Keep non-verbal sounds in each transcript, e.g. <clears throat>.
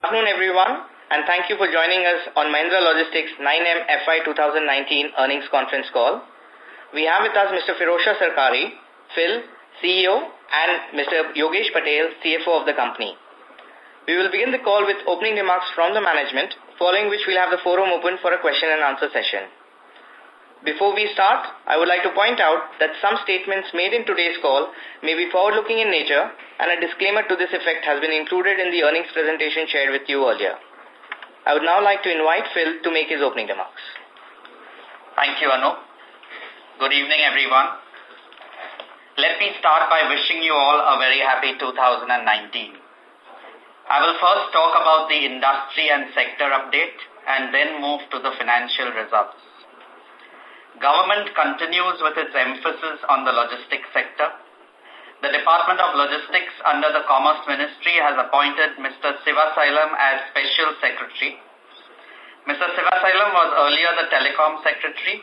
Good afternoon, everyone, and thank you for joining us on Mahindra Logistics 9M FY 2019 earnings conference call. We have with us Mr. Pirojshaw Sarkari, Phil, CEO, and Mr. Yogesh Patel, CFO of the company. We will begin the call with opening remarks from the management, following which we'll have the forum open for a question and answer session. Before we start, I would like to point out that some statements made in today's call may be forward-looking in nature and a disclaimer to this effect has been included in the earnings presentation shared with you earlier. I would now like to invite Phil to make his opening remarks. Thank you, Anu. Good evening, everyone. Let me start by wishing you all a very happy 2019. I will first talk about the industry and sector update and then move to the financial results. Government continues with its emphasis on the logistics sector the Department of Logistics under the Commerce Ministry has appointed Mr. Sivasailam as Special Secretary. Mr. Sivasailam was earlier the Telecom Secretary.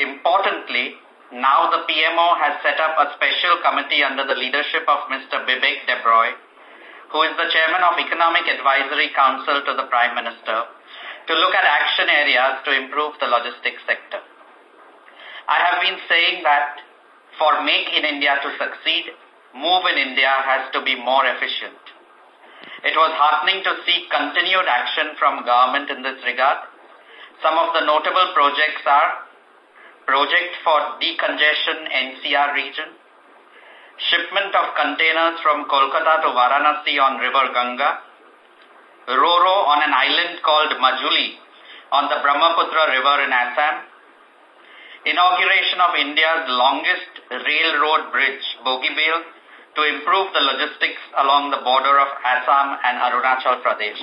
Importantly, now the PMO has set up a special committee under the leadership of Mr. Bibek Debroy, who is the Chairman of Economic Advisory Council to the Prime Minister, to look at action areas to improve the logistics sector. I have been saying that for Make in India to succeed, Move in India has to be more efficient. It was heartening to see continued action from government in this regard. Some of the notable projects are Project for Decongestion NCR region, shipment of containers from Kolkata to Varanasi on River Ganga, Roro on an island called Majuli on the Brahmaputra River in Assam, inauguration of India's longest railroad bridge, Bogibeel, to improve the logistics along the border of Assam and Arunachal Pradesh.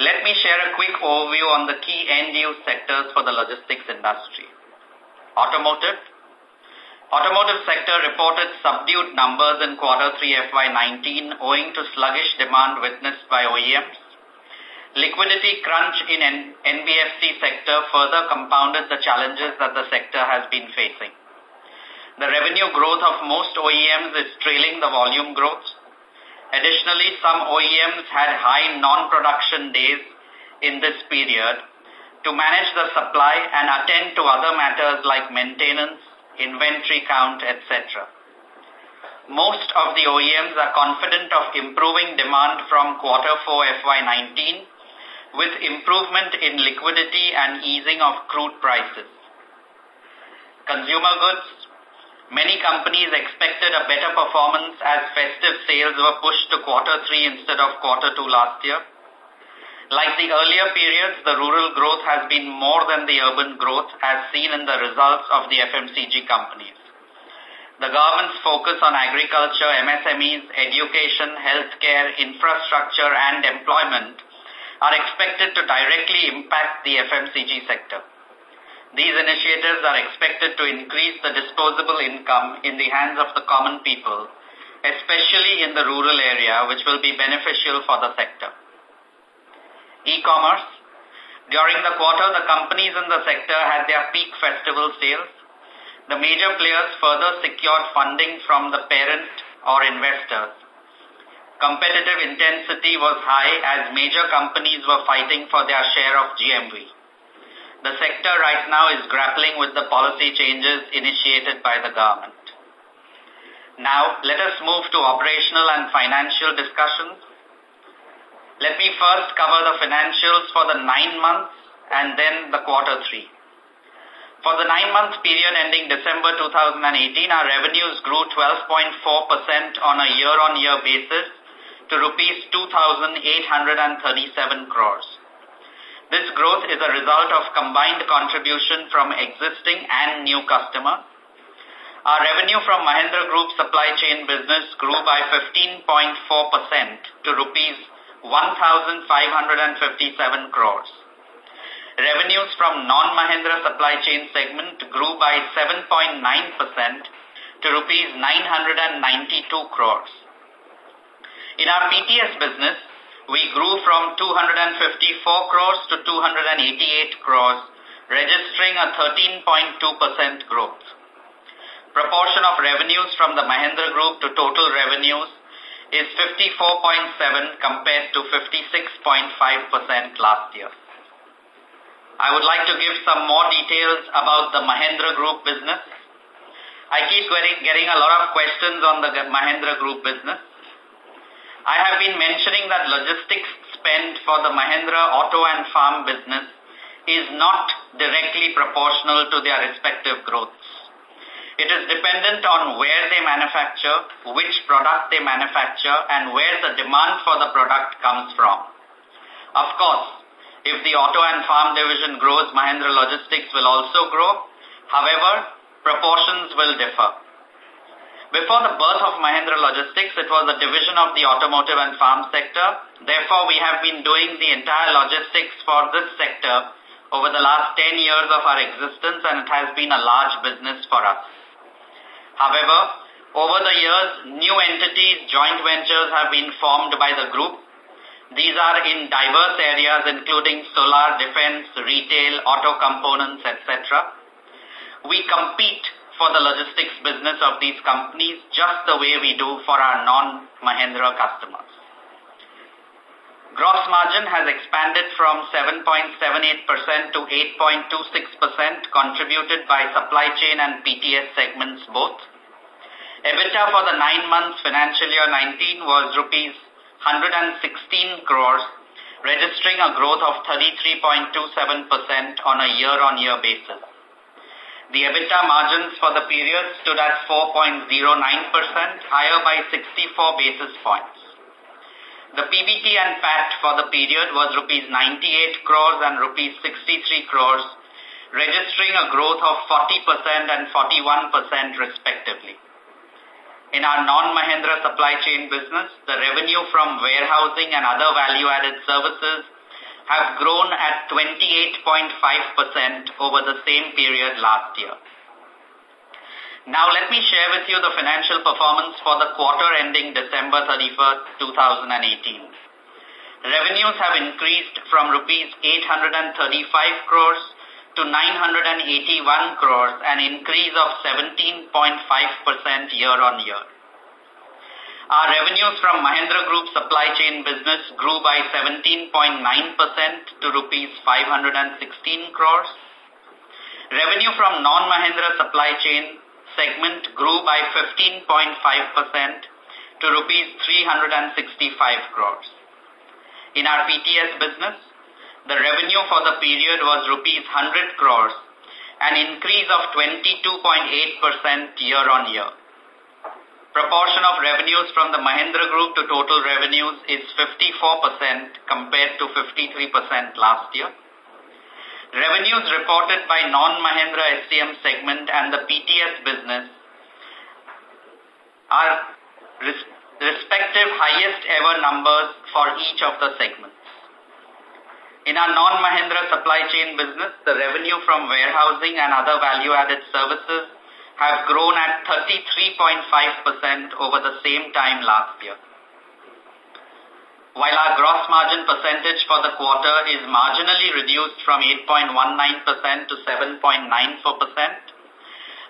Let me share a quick overview on the key end-use sectors for the logistics industry. Automotive. Automotive sector reported subdued numbers in quarter 3 FY19 owing to sluggish demand witnessed by OEMs Liquidity crunch in NBFC sector further compounded the challenges that the sector has been facing. The revenue growth of most OEMs is trailing the volume growth. Additionally, some OEMs had high non-production days in this period to manage the supply and attend to other matters like maintenance, inventory count, etc. Most of the OEMs are confident of improving demand from quarter 4 FY19 with improvement in liquidity and easing of crude prices. Consumer goods, many companies expected a better performance as festive sales were pushed to quarter 3 instead of quarter 2 last year. Like the earlier periods, the rural growth has been more than the urban growth as seen in the results of the FMCG companies. The government's focus on agriculture, MSMEs, education, healthcare, infrastructure and employment are expected to directly impact the FMCG sector. These initiatives are expected to increase the disposable income in the hands of the common people, especially in the rural area, which will be beneficial for the sector. E-commerce. During the quarter, the companies in the sector had their peak festival sales. The major players further secured funding from the parent or investors. Competitive intensity was high as major companies were fighting for their share of GMV. The sector right now is grappling with the policy changes initiated by the government. Now, let us move to operational and financial discussions. Let me first cover the financials for the nine months and then the quarter three. For the nine-month period ending December 2018, our revenues grew 12.4% on a year-on-year -year basis to rupees 2,837 crores. This growth is a result of combined contribution from existing and new customer. Our revenue from Mahindra Group supply chain business grew by 15.4% to rupees 1,557 crores. Revenues from non-Mahindra supply chain segment grew by 7.9% to rupees 992 crores. In our PTS business, we grew from 254 crores to 288 crores, registering a 13.2% growth. Proportion of revenues from the Mahindra Group to total revenues is 54.7 compared to 56.5% last year. I would like to give some more details about the Mahindra Group business. I keep getting a lot of questions on the Mahindra Group business. I have been mentioning that logistics spend for the Mahindra Auto and Farm business is not directly proportional to their respective growths. It is dependent on where they manufacture, which product they manufacture, and where the demand for the product comes from. Of course, if the auto and farm division grows, Mahindra Logistics will also grow. However, proportions will differ. Before the birth of Mahindra Logistics, it was a division of the automotive and farm sector. Therefore, we have been doing the entire logistics for this sector over the last 10 years of our existence and it has been a large business for us. However, over the years, new entities, joint ventures have been formed by the group these are in diverse areas including solar, defense, retail, auto components, etc. We compete for the logistics business of these companies just the way we do for our non-Mahindra customers. Gross margin has expanded from 7.78% to 8.26% contributed by supply chain and PTS segments both. EBITDA for the nine months financial year 19 was rupees 116 crores, registering a growth of 33.27% on a year-on-year -year basis. The EBITDA margins for the period stood at 4.09%, higher by 64 basis points. The PBT and PAT for the period was rupees 98 crores and rupees 63 crores, registering a growth of 40% and 41% respectively. In our non-Mahindra supply chain business, the revenue from warehousing and other value-added services have grown at 28.5% over the same period last year. Now let me share with you the financial performance for the quarter ending December 31st, 2018. Revenues have increased from rupees 835 crores to 981 crores, an increase of 17.5% year-on-year. Our revenues from Mahindra Group supply chain business grew by 17.9% to rupees 516 crores. Revenue from non-Mahindra supply chain segment grew by 15.5% to rupees 365 crores. In our PTS business, the revenue for the period was rupees 100 crores, an increase of 22.8% year-on-year. Proportion of revenues from the Mahindra Group to total revenues is 54% compared to 53% last year. Revenues reported by non-Mahindra SCM segment and the PTS business are respective highest ever numbers for each of the segments. In our non-Mahindra supply chain business, the revenue from warehousing and other value-added services have grown at 33.5% over the same time last year. While our gross margin percentage for the quarter is marginally reduced from 8.19% to 7.94%,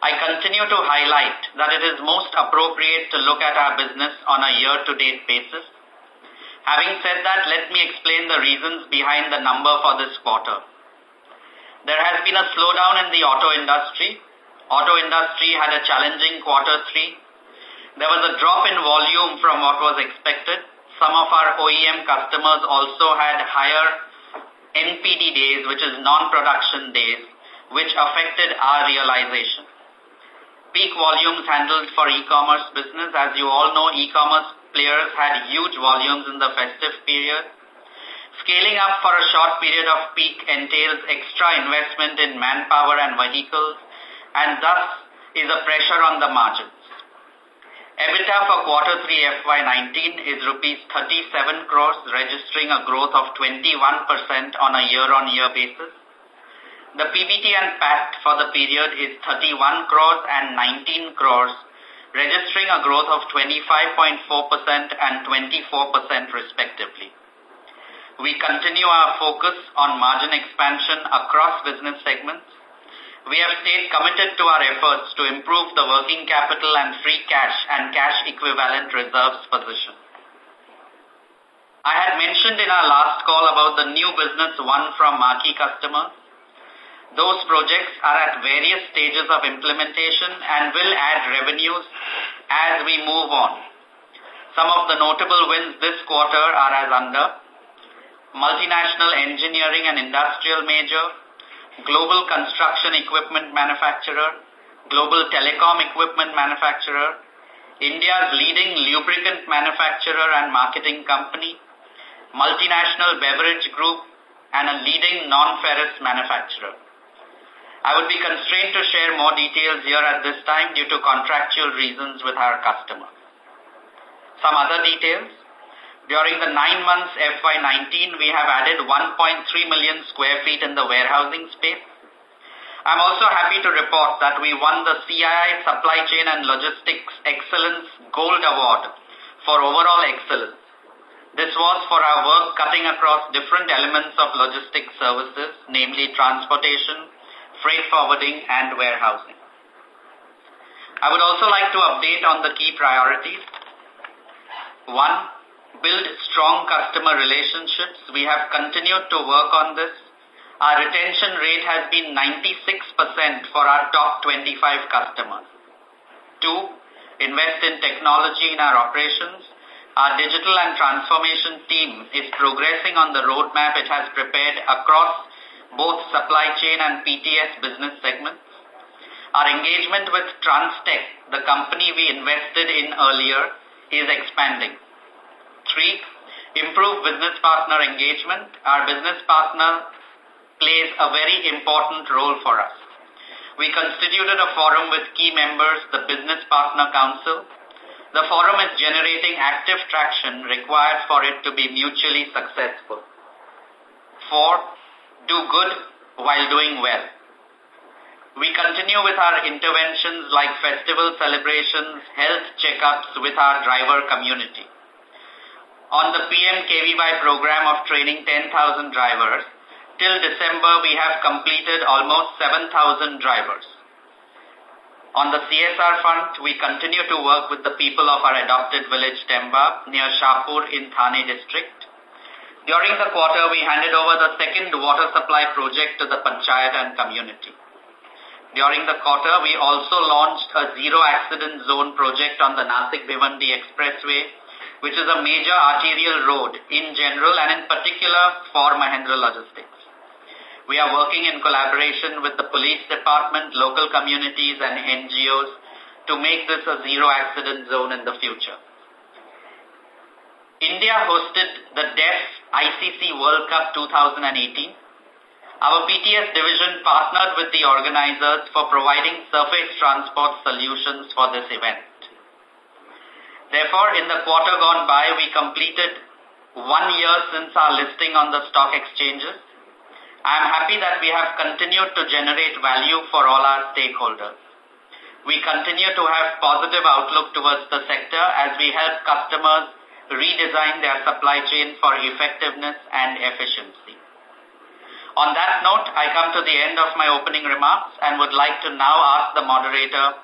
I continue to highlight that it is most appropriate to look at our business on a year-to-date basis Having said that, let me explain the reasons behind the number for this quarter. There has been a slowdown in the auto industry. Auto industry had a challenging quarter three. There was a drop in volume from what was expected. Some of our OEM customers also had higher NPD days, which is non-production days, which affected our realization. Peak volumes handled for e-commerce business. As you all know, e-commerce players had huge volumes in the festive period. Scaling up for a short period of peak entails extra investment in manpower and vehicles and thus is a pressure on the margins. EBITDA for quarter 3 FY19 is rupees 37 crores, registering a growth of 21% on a year-on-year -year basis. The PBT and PAT for the period is 31 crores and 19 crores, registering a growth of 25.4% and 24% respectively. We continue our focus on margin expansion across business segments. We have stayed committed to our efforts to improve the working capital and free cash and cash equivalent reserves position. I had mentioned in our last call about the new business won from marquee customers. Those projects are at various stages of implementation and will add revenues as we move on. Some of the notable wins this quarter are as under multinational engineering and industrial major, global construction equipment manufacturer, global telecom equipment manufacturer, India's leading lubricant manufacturer and marketing company, multinational beverage group, and a leading non-ferrous manufacturer. I would be constrained to share more details here at this time due to contractual reasons with our customer. Some other details. During the nine months FY19, we have added 1.3 million square feet in the warehousing space. I'm also happy to report that we won the CII Supply Chain and Logistics Excellence Gold Award for overall excellence. This was for our work cutting across different elements of logistics services, namely transportation, freight forwarding, and warehousing. I would also like to update on the key priorities. One, build strong customer relationships. We have continued to work on this. Our retention rate has been 96% for our top 25 customers. Two, invest in technology in our operations. Our digital and transformation team is progressing on the roadmap it has prepared across both supply chain and PTS business segments. Our engagement with Transtech, the company we invested in earlier, is expanding. Three, improve business partner engagement. Our business partner plays a very important role for us. We constituted a forum with key members, the Business Partner Council, the forum is generating active traction required for it to be mutually successful. Four, do good while doing well. We continue with our interventions like festival celebrations, health checkups with our driver community. On the PMKVY program of training 10,000 drivers, till December we have completed almost 7,000 drivers. On the CSR front, we continue to work with the people of our adopted village Temba near Shahpur in Thane district. During the quarter, we handed over the second water supply project to the Panchayat and community. During the quarter, we also launched a zero accident zone project on the Nasik-Bhiwandi Expressway, which is a major arterial road in general and in particular for Mahindra Logistics. We are working in collaboration with the police department, local communities and NGOs to make this a zero accident zone in the future. India hosted the DEF ICC World Cup 2018. Our PTS division partnered with the organizers for providing surface transport solutions for this event. Therefore, in the quarter gone by, we completed one year since our listing on the stock exchanges I am happy that we have continued to generate value for all our stakeholders. We continue to have positive outlook towards the sector as we help customers redesign their supply chain for effectiveness and efficiency. On that note, I come to the end of my opening remarks and would like to now ask the moderator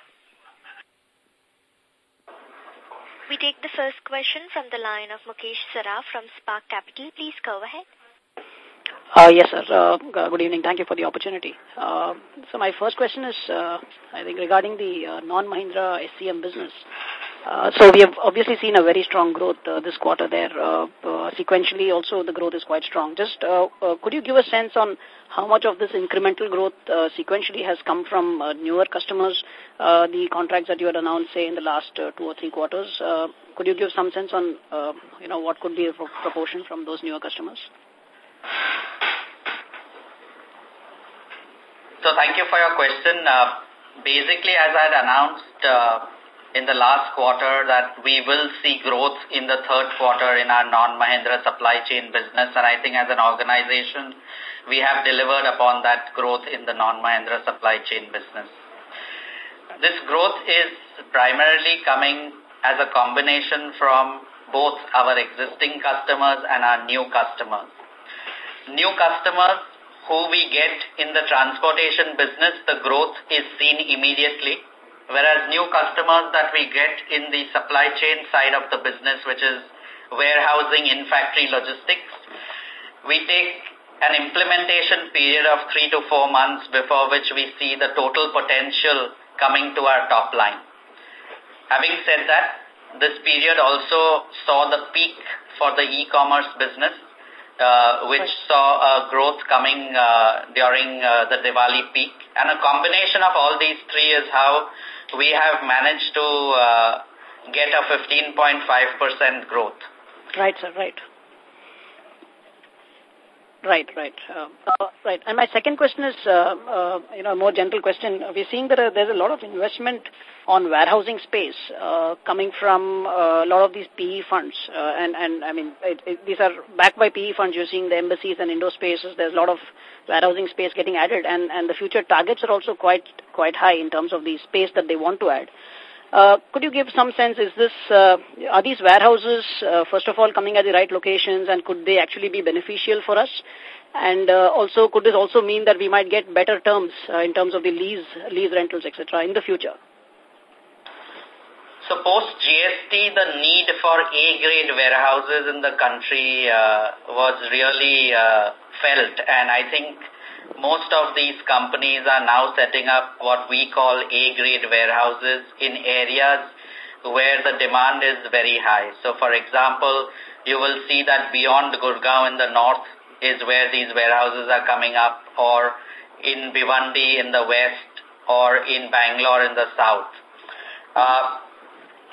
We take the first question from the line of Mukesh Saraf from Spark Capital. Please go ahead. Uh, yes, sir. Uh, good evening. Thank you for the opportunity. Uh, so my first question is, uh, I think, regarding the uh, non-Mahindra SCM business. Uh, so we have obviously seen a very strong growth uh, this quarter there. Uh, uh, sequentially, also the growth is quite strong. Just uh, could you give a sense on how much of this incremental growth sequentially has come from newer customers, the contracts that you had announced, say, in the last two or three quarters? Could you give some sense on, you know, what could be a proportion from those newer customers? So thank you for your question. Basically, as I had announced in the last quarter that we will see growth in the third quarter in our non-Mahindra supply chain business. And I think as an organization, we have delivered upon that growth in the non-Mahindra supply chain business. This growth is primarily coming as a combination from both our existing customers and our new customers. New customers who we get in the transportation business, the growth is seen immediately, whereas new customers that we get in the supply chain side of the business, which is warehousing in factory logistics, we take an implementation period of three to four months before which we see the total potential coming to our top line. Having said that, this period also saw the peak for the e-commerce business uh, which saw a growth coming uh, during uh, the Diwali peak. And a combination of all these three is how we have managed to uh, get a 15.5% growth. Right, sir, right. Right, right, uh, right. And my second question is, uh, uh, you know, a more gentle question. We're seeing that uh, there's a lot of investment on warehousing space uh, coming from uh, a lot of these PE funds. Uh, and, and, I mean, it, it, these are backed by PE funds. You're seeing the embassies and IndoSpaces. There's a lot of warehousing space getting added. And, and the future targets are also quite, quite high in terms of the space that they want to add. Uh, could you give some sense, is this, uh, are these warehouses, uh, first of all, coming at the right locations and could they actually be beneficial for us? And uh, also, could this also mean that we might get better terms uh, in terms of the lease, lease rentals, etc. in the future? So post GST, the need for A-grade warehouses in the country uh, was really uh, felt. And I think most of these companies are now setting up what we call A-grade warehouses in areas where the demand is very high. So, for example, you will see that beyond Gurgaon in the north is where these warehouses are coming up, or in Bhiwandi in the west, or in Bangalore in the south. Uh,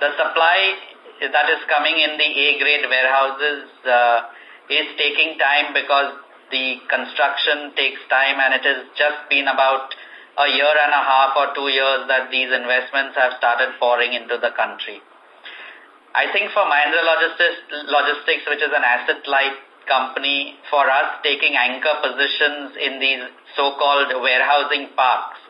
the supply that is coming in the A-grade warehouses uh, is taking time because the construction takes time and it has just been about a year and a half or two years that these investments have started pouring into the country. I think for Mahindra Logistics, Logistics which is an asset-light company, for us taking anchor positions in these so-called warehousing parks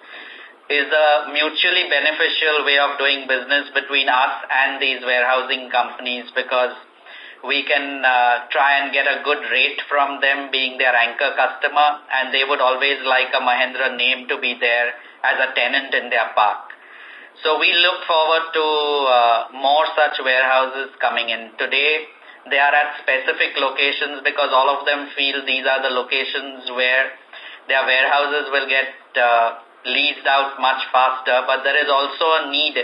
is a mutually beneficial way of doing business between us and these warehousing companies because we can uh, try and get a good rate from them being their anchor customer and they would always like a Mahindra name to be there as a tenant in their park. So we look forward to uh, more such warehouses coming in. Today, they are at specific locations because all of them feel these are the locations where their warehouses will get uh, leased out much faster. But there is also a need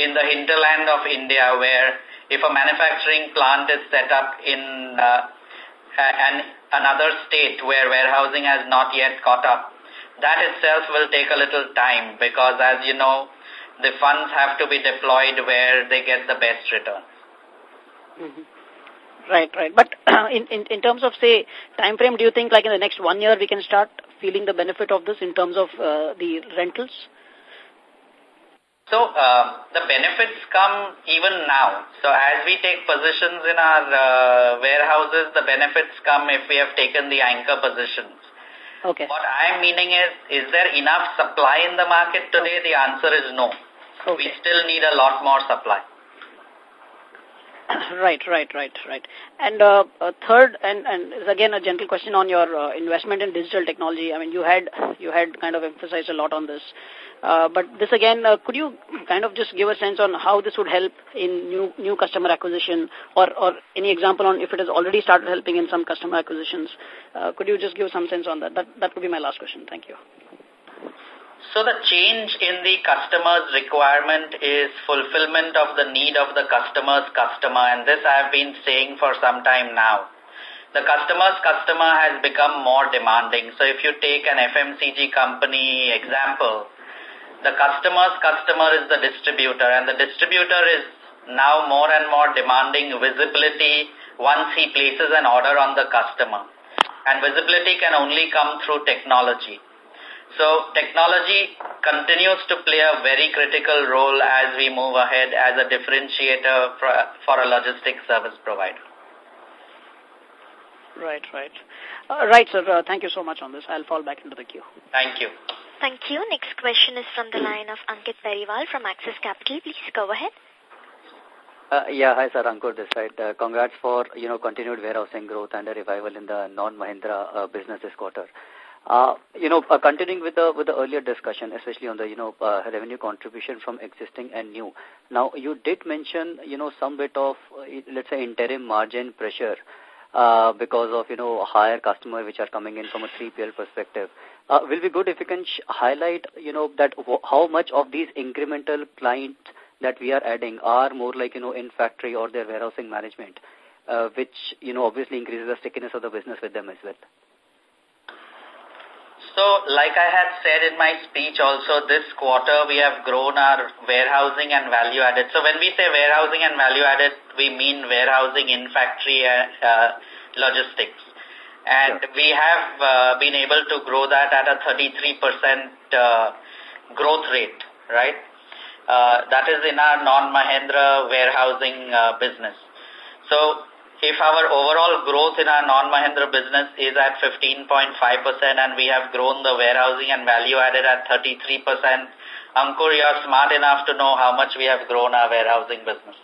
in the hinterland of India where if a manufacturing plant is set up in uh, an, another state where warehousing has not yet caught up, that itself will take a little time because, as you know, the funds have to be deployed where they get the best return. Mm -hmm. Right, right. But <clears throat> in, in, in terms of, say, time frame, do you think like in the next one year we can start feeling the benefit of this in terms of uh, the rentals? So uh, the benefits come even now. So as we take positions in our uh, warehouses, the benefits come if we have taken the anchor positions. Okay. What I'm meaning is, is there enough supply in the market today? The answer is no. Okay. We still need a lot more supply. <coughs> Right, right, right, right. And uh, third, and and again a gentle question on your uh, investment in digital technology. I mean, you had you had kind of emphasized a lot on this. Uh, but this again, uh, could you kind of just give a sense on how this would help in new new customer acquisition, or or any example on if it has already started helping in some customer acquisitions? Uh, could you just give some sense on that? That that would be my last question. Thank you. So the change in the customer's requirement is fulfillment of the need of the customer's customer, and this I have been saying for some time now. The customer's customer has become more demanding. So if you take an FMCG company example, the customer's customer is the distributor and the distributor is now more and more demanding visibility once he places an order on the customer. And visibility can only come through technology. So technology continues to play a very critical role as we move ahead as a differentiator for, for a logistics service provider. Right, right. Uh, right, sir. Uh, thank you so much on this. I'll fall back into the queue. Thank you. Thank you. Next question is from the line of Ankur Periwal from Axis Capital. Please go ahead. Uh, yeah, hi sir, Ankur this side. Uh, congrats for, you know, continued warehousing growth and a revival in the non-Mahindra uh, business this quarter. Uh, you know, uh, continuing with the with the earlier discussion, especially on the you know uh, revenue contribution from existing and new. Now, you did mention you know some bit of uh, let's say interim margin pressure uh, because of you know higher customer which are coming in from a 3PL perspective. Uh, will be good if you can highlight you know that how much of these incremental clients that we are adding are more like you know in factory or their warehousing management, uh, which you know obviously increases the stickiness of the business with them as well. So, like I had said in my speech also, this quarter we have grown our warehousing and value added. So, when we say warehousing and value added, we mean warehousing in factory uh, uh, logistics. And sure. we have uh, been able to grow that at a 33% uh, growth rate, right? Uh, that is in our non-Mahindra warehousing uh, business. So, if our overall growth in our non-Mahindra business is at 15.5% and we have grown the warehousing and value added at 33%, Ankur, you are smart enough to know how much we have grown our warehousing business.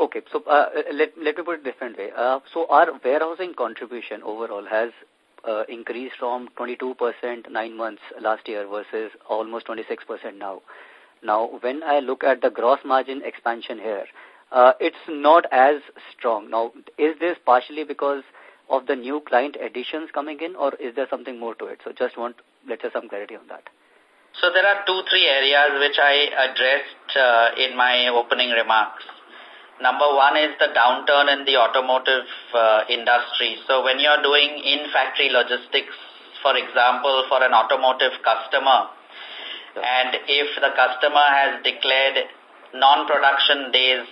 Okay, so uh, let, let me put it different way. Uh, so our warehousing contribution overall has uh, increased from 22% nine months last year versus almost 26% now. Now, when I look at the gross margin expansion here, uh, it's not as strong. Now, is this partially because of the new client additions coming in or is there something more to it? So just want, let's say, some clarity on that. So there are two, three areas which I addressed uh, in my opening remarks. Number one is the downturn in the automotive uh, industry. So when you're doing in-factory logistics, for example, for an automotive customer, and if the customer has declared non-production days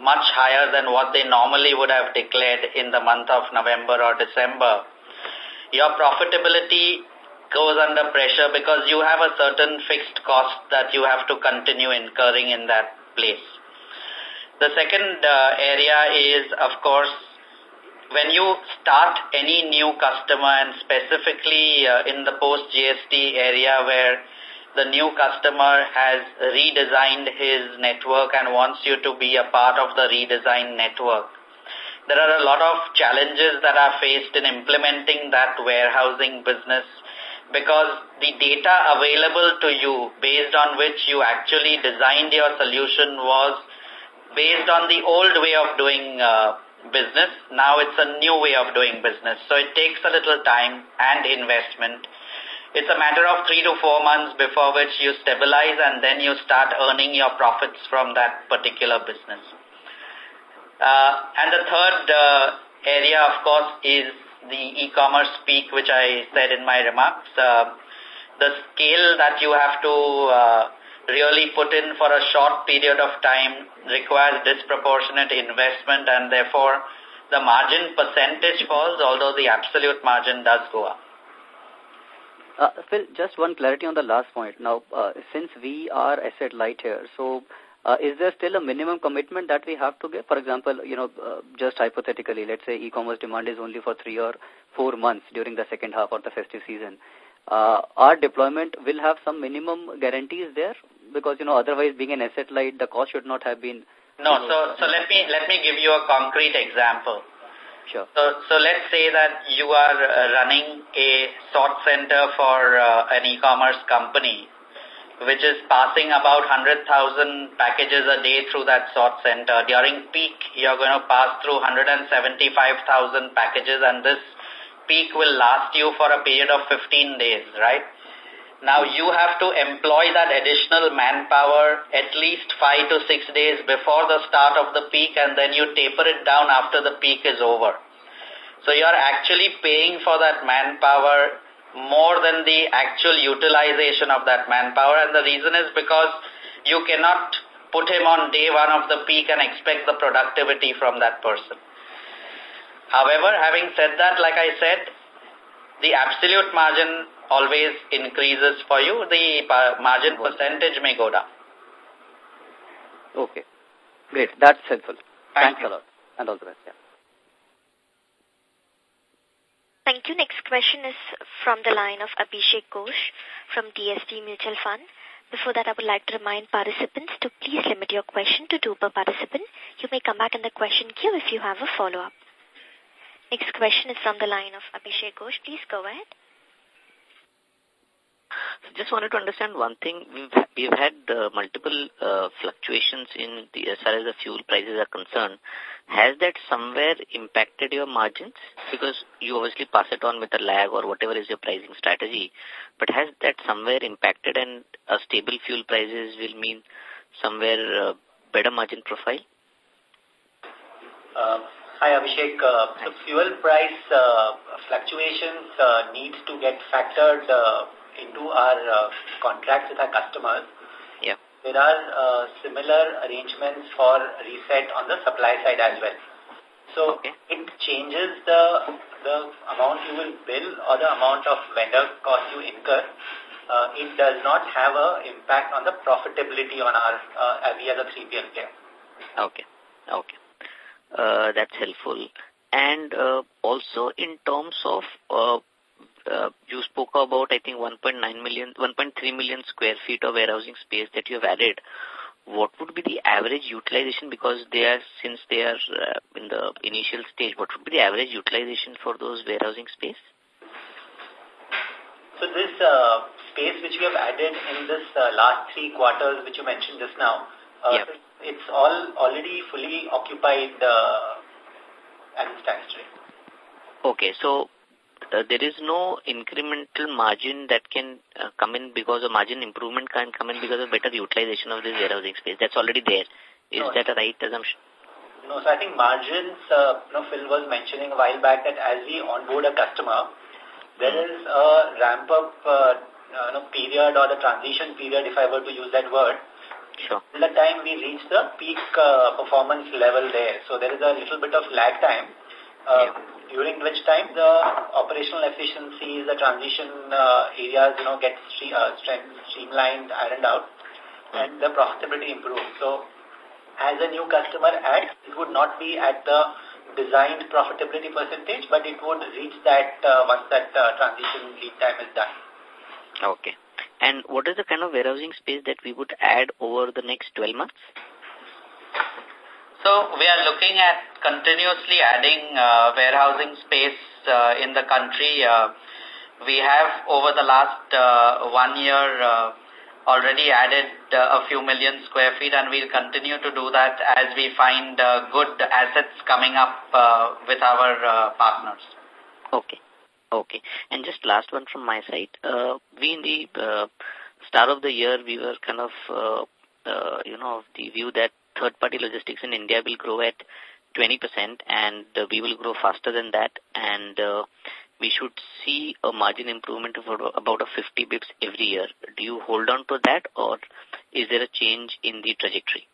much higher than what they normally would have declared in the month of November or December, your profitability goes under pressure because you have a certain fixed cost that you have to continue incurring in that place. The second uh, area is, of course, when you start any new customer and specifically uh, in the post-GST area where the new customer has redesigned his network and wants you to be a part of the redesigned network. There are a lot of challenges that are faced in implementing that warehousing business because the data available to you based on which you actually designed your solution was based on the old way of doing uh, business. Now it's a new way of doing business. So it takes a little time and investment it's a matter of three to four months before which you stabilize and then you start earning your profits from that particular business. Uh, and the third uh, area, of course, is the e-commerce peak, which I said in my remarks. Uh, the scale that you have to uh, really put in for a short period of time requires disproportionate investment and therefore the margin percentage falls, although the absolute margin does go up. Uh, Phil, just one clarity on the last point. Now, uh, since we are asset light here, so uh, is there still a minimum commitment that we have to give? For example, you know, uh, just hypothetically, let's say e-commerce demand is only for three or four months during the second half of the festive season. Uh, our deployment will have some minimum guarantees there because, you know, otherwise being an asset light, the cost should not have been... No, so, so let me, let me give you a concrete example. Sure. So, so let's say that you are uh, running a sort center for uh, an e-commerce company, which is passing about 100,000 packages a day through that sort center. During peak, you're going to pass through 175,000 packages and this peak will last you for a period of 15 days, right? Now you have to employ that additional manpower at least five to six days before the start of the peak and then you taper it down after the peak is over. So you are actually paying for that manpower more than the actual utilization of that manpower and the reason is because you cannot put him on day one of the peak and expect the productivity from that person. However, having said that, like I said, the absolute margin always increases for you, the margin percentage may go down. Okay. Great. That's helpful. Thank Thanks a lot. And all the best. Yeah. Thank you. Next question is from the line of Abhishek Ghosh from DSP Mutual Fund. Before that, I would like to remind participants to please limit your question to two per participant. You may come back in the question queue if you have a follow-up. Next question is from the line of Abhishek Ghosh. Please go ahead. Just wanted to understand one thing. We've, we've had uh, multiple uh, fluctuations in the, as far as the fuel prices are concerned. Has that somewhere impacted your margins? Because you obviously pass it on with a lag or whatever is your pricing strategy. But has that somewhere impacted and a stable fuel prices will mean somewhere uh, better margin profile? Uh, hi, Abhishek. Uh, the fuel price uh, fluctuations uh, needs to get factored uh, into our uh, contracts with our customers. Yeah. There are uh, similar arrangements for reset on the supply side as well. So okay. it changes the the amount you will bill or the amount of vendor cost you incur. Uh, it does not have an impact on the profitability on our uh, we as a 3PL player. Okay. Okay. Uh, that's helpful. And uh, also in terms of uh, uh, you spoke about, I think, 1.9 million, 1.3 million square feet of warehousing space that you have added. What would be the average utilization because they are, since they are uh, in the initial stage, what would be the average utilization for those warehousing space? So this uh, space which we have added in this uh, last three quarters, which you mentioned just now, uh, yep. it's all already fully occupied uh, as it stands today. Okay, so uh, there is no incremental margin that can uh, come in because of margin improvement can come in because of better utilization of this warehousing space. That's already there. Is no, that a right assumption? No, so I think margins, uh, you know, Phil was mentioning a while back that as we onboard a customer, there is a ramp up uh, you know, period or the transition period, if I were to use that word. Sure. Till the time we reach the peak uh, performance level there. So there is a little bit of lag time. Uh, during which time the operational efficiencies, the transition uh, areas, you know, get uh, streamlined, ironed out, and the profitability improves. So, as a new customer adds, it would not be at the designed profitability percentage, but it would reach that uh, once that uh, transition lead time is done. Okay. And what is the kind of warehousing space that we would add over the next 12 months? So we are looking at continuously adding uh, warehousing space uh, in the country. Uh, we have over the last uh, one year uh, already added uh, a few million square feet and we'll continue to do that as we find uh, good assets coming up uh, with our uh, partners. Okay. Okay. And just last one from my side. Uh, we in the uh, start of the year, we were kind of, uh, uh, you know, the view that third-party logistics in India will grow at 20% and uh, we will grow faster than that and uh, we should see a margin improvement of about a 50 bips every year. Do you hold on to that or is there a change in the trajectory?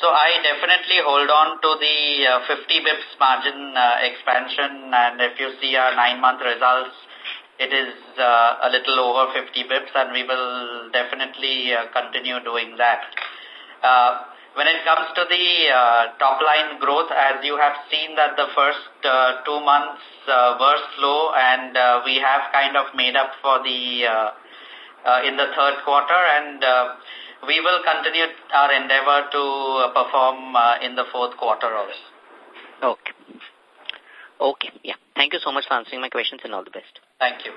So I definitely hold on to the uh, 50 bips margin uh, expansion and if you see our nine-month results, it is uh, a little over 50 bips and we will definitely uh, continue doing that. Uh, when it comes to the uh, top line growth, as you have seen that the first uh, two months uh, were slow and uh, we have kind of made up for the uh, uh, in the third quarter and uh, we will continue our endeavor to uh, perform uh, in the fourth quarter also. Okay. Okay. Yeah. Thank you so much for answering my questions and all the best. Thank you.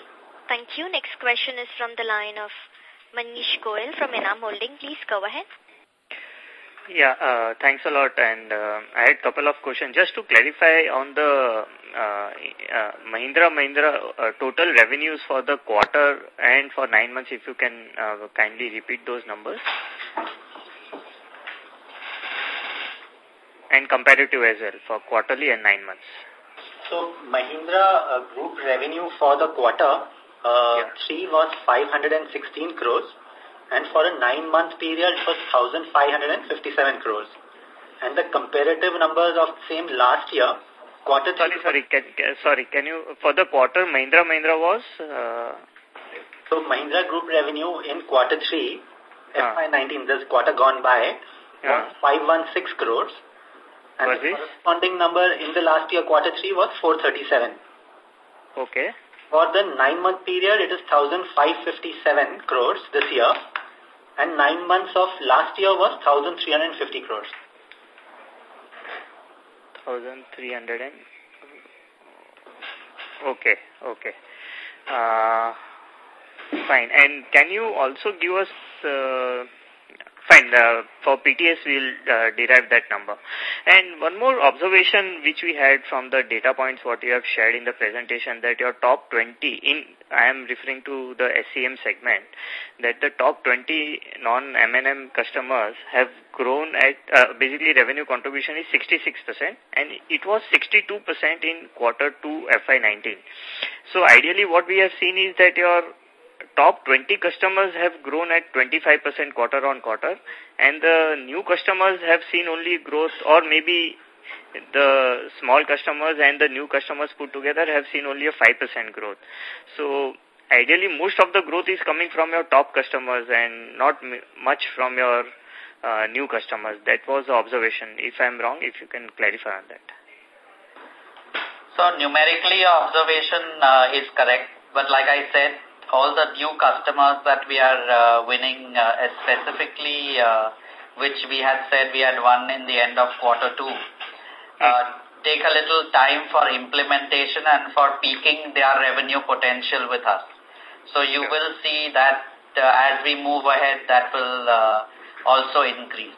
Thank you. Next question is from the line of Manish Goyal from Enam Holding. Please go ahead. Yeah, uh, thanks a lot. And uh, I had a couple of questions. Just to clarify on the uh, uh, Mahindra Mahindra uh, total revenues for the quarter and for nine months, if you can uh, kindly repeat those numbers. And comparative as well for quarterly and nine months. So Mahindra uh, group revenue for the quarter, uh, yeah. three was 516 crores and for a nine-month period it was 1,557 crores. And the comparative numbers of same last year quarter Sorry, sorry, can, sorry, can you, for the quarter, Mahindra Mahindra was? Uh, so Mahindra Group revenue in quarter three, uh, FY19, this quarter gone by, was 516 crores. And was the corresponding number in the last year quarter three was 437. Okay. For the nine-month period, it is 1,557 crores this year. And nine months of last year was 1,350 crores. 1,300 and... Okay, okay. Uh, fine. And can you also give us... Uh, fine, uh, for PTS we'll uh, derive that number. And one more observation which we had from the data points what you have shared in the presentation that your top 20 in, I am referring to the SCM segment, that the top 20 non-M&M customers have grown at, uh, basically revenue contribution is 66% and it was 62% in quarter 2 FY19. So ideally what we have seen is that your top 20 customers have grown at 25% quarter on quarter and the new customers have seen only growth or maybe the small customers and the new customers put together have seen only a 5% growth. So ideally most of the growth is coming from your top customers and not much from your uh, new customers. That was the observation. If I'm wrong, if you can clarify on that. So numerically, your observation uh, is correct. But like I said, all the new customers that we are uh, winning, uh, specifically uh, which we had said we had won in the end of quarter two, uh, take a little time for implementation and for peaking their revenue potential with us. So you will see that uh, as we move ahead, that will uh, also increase.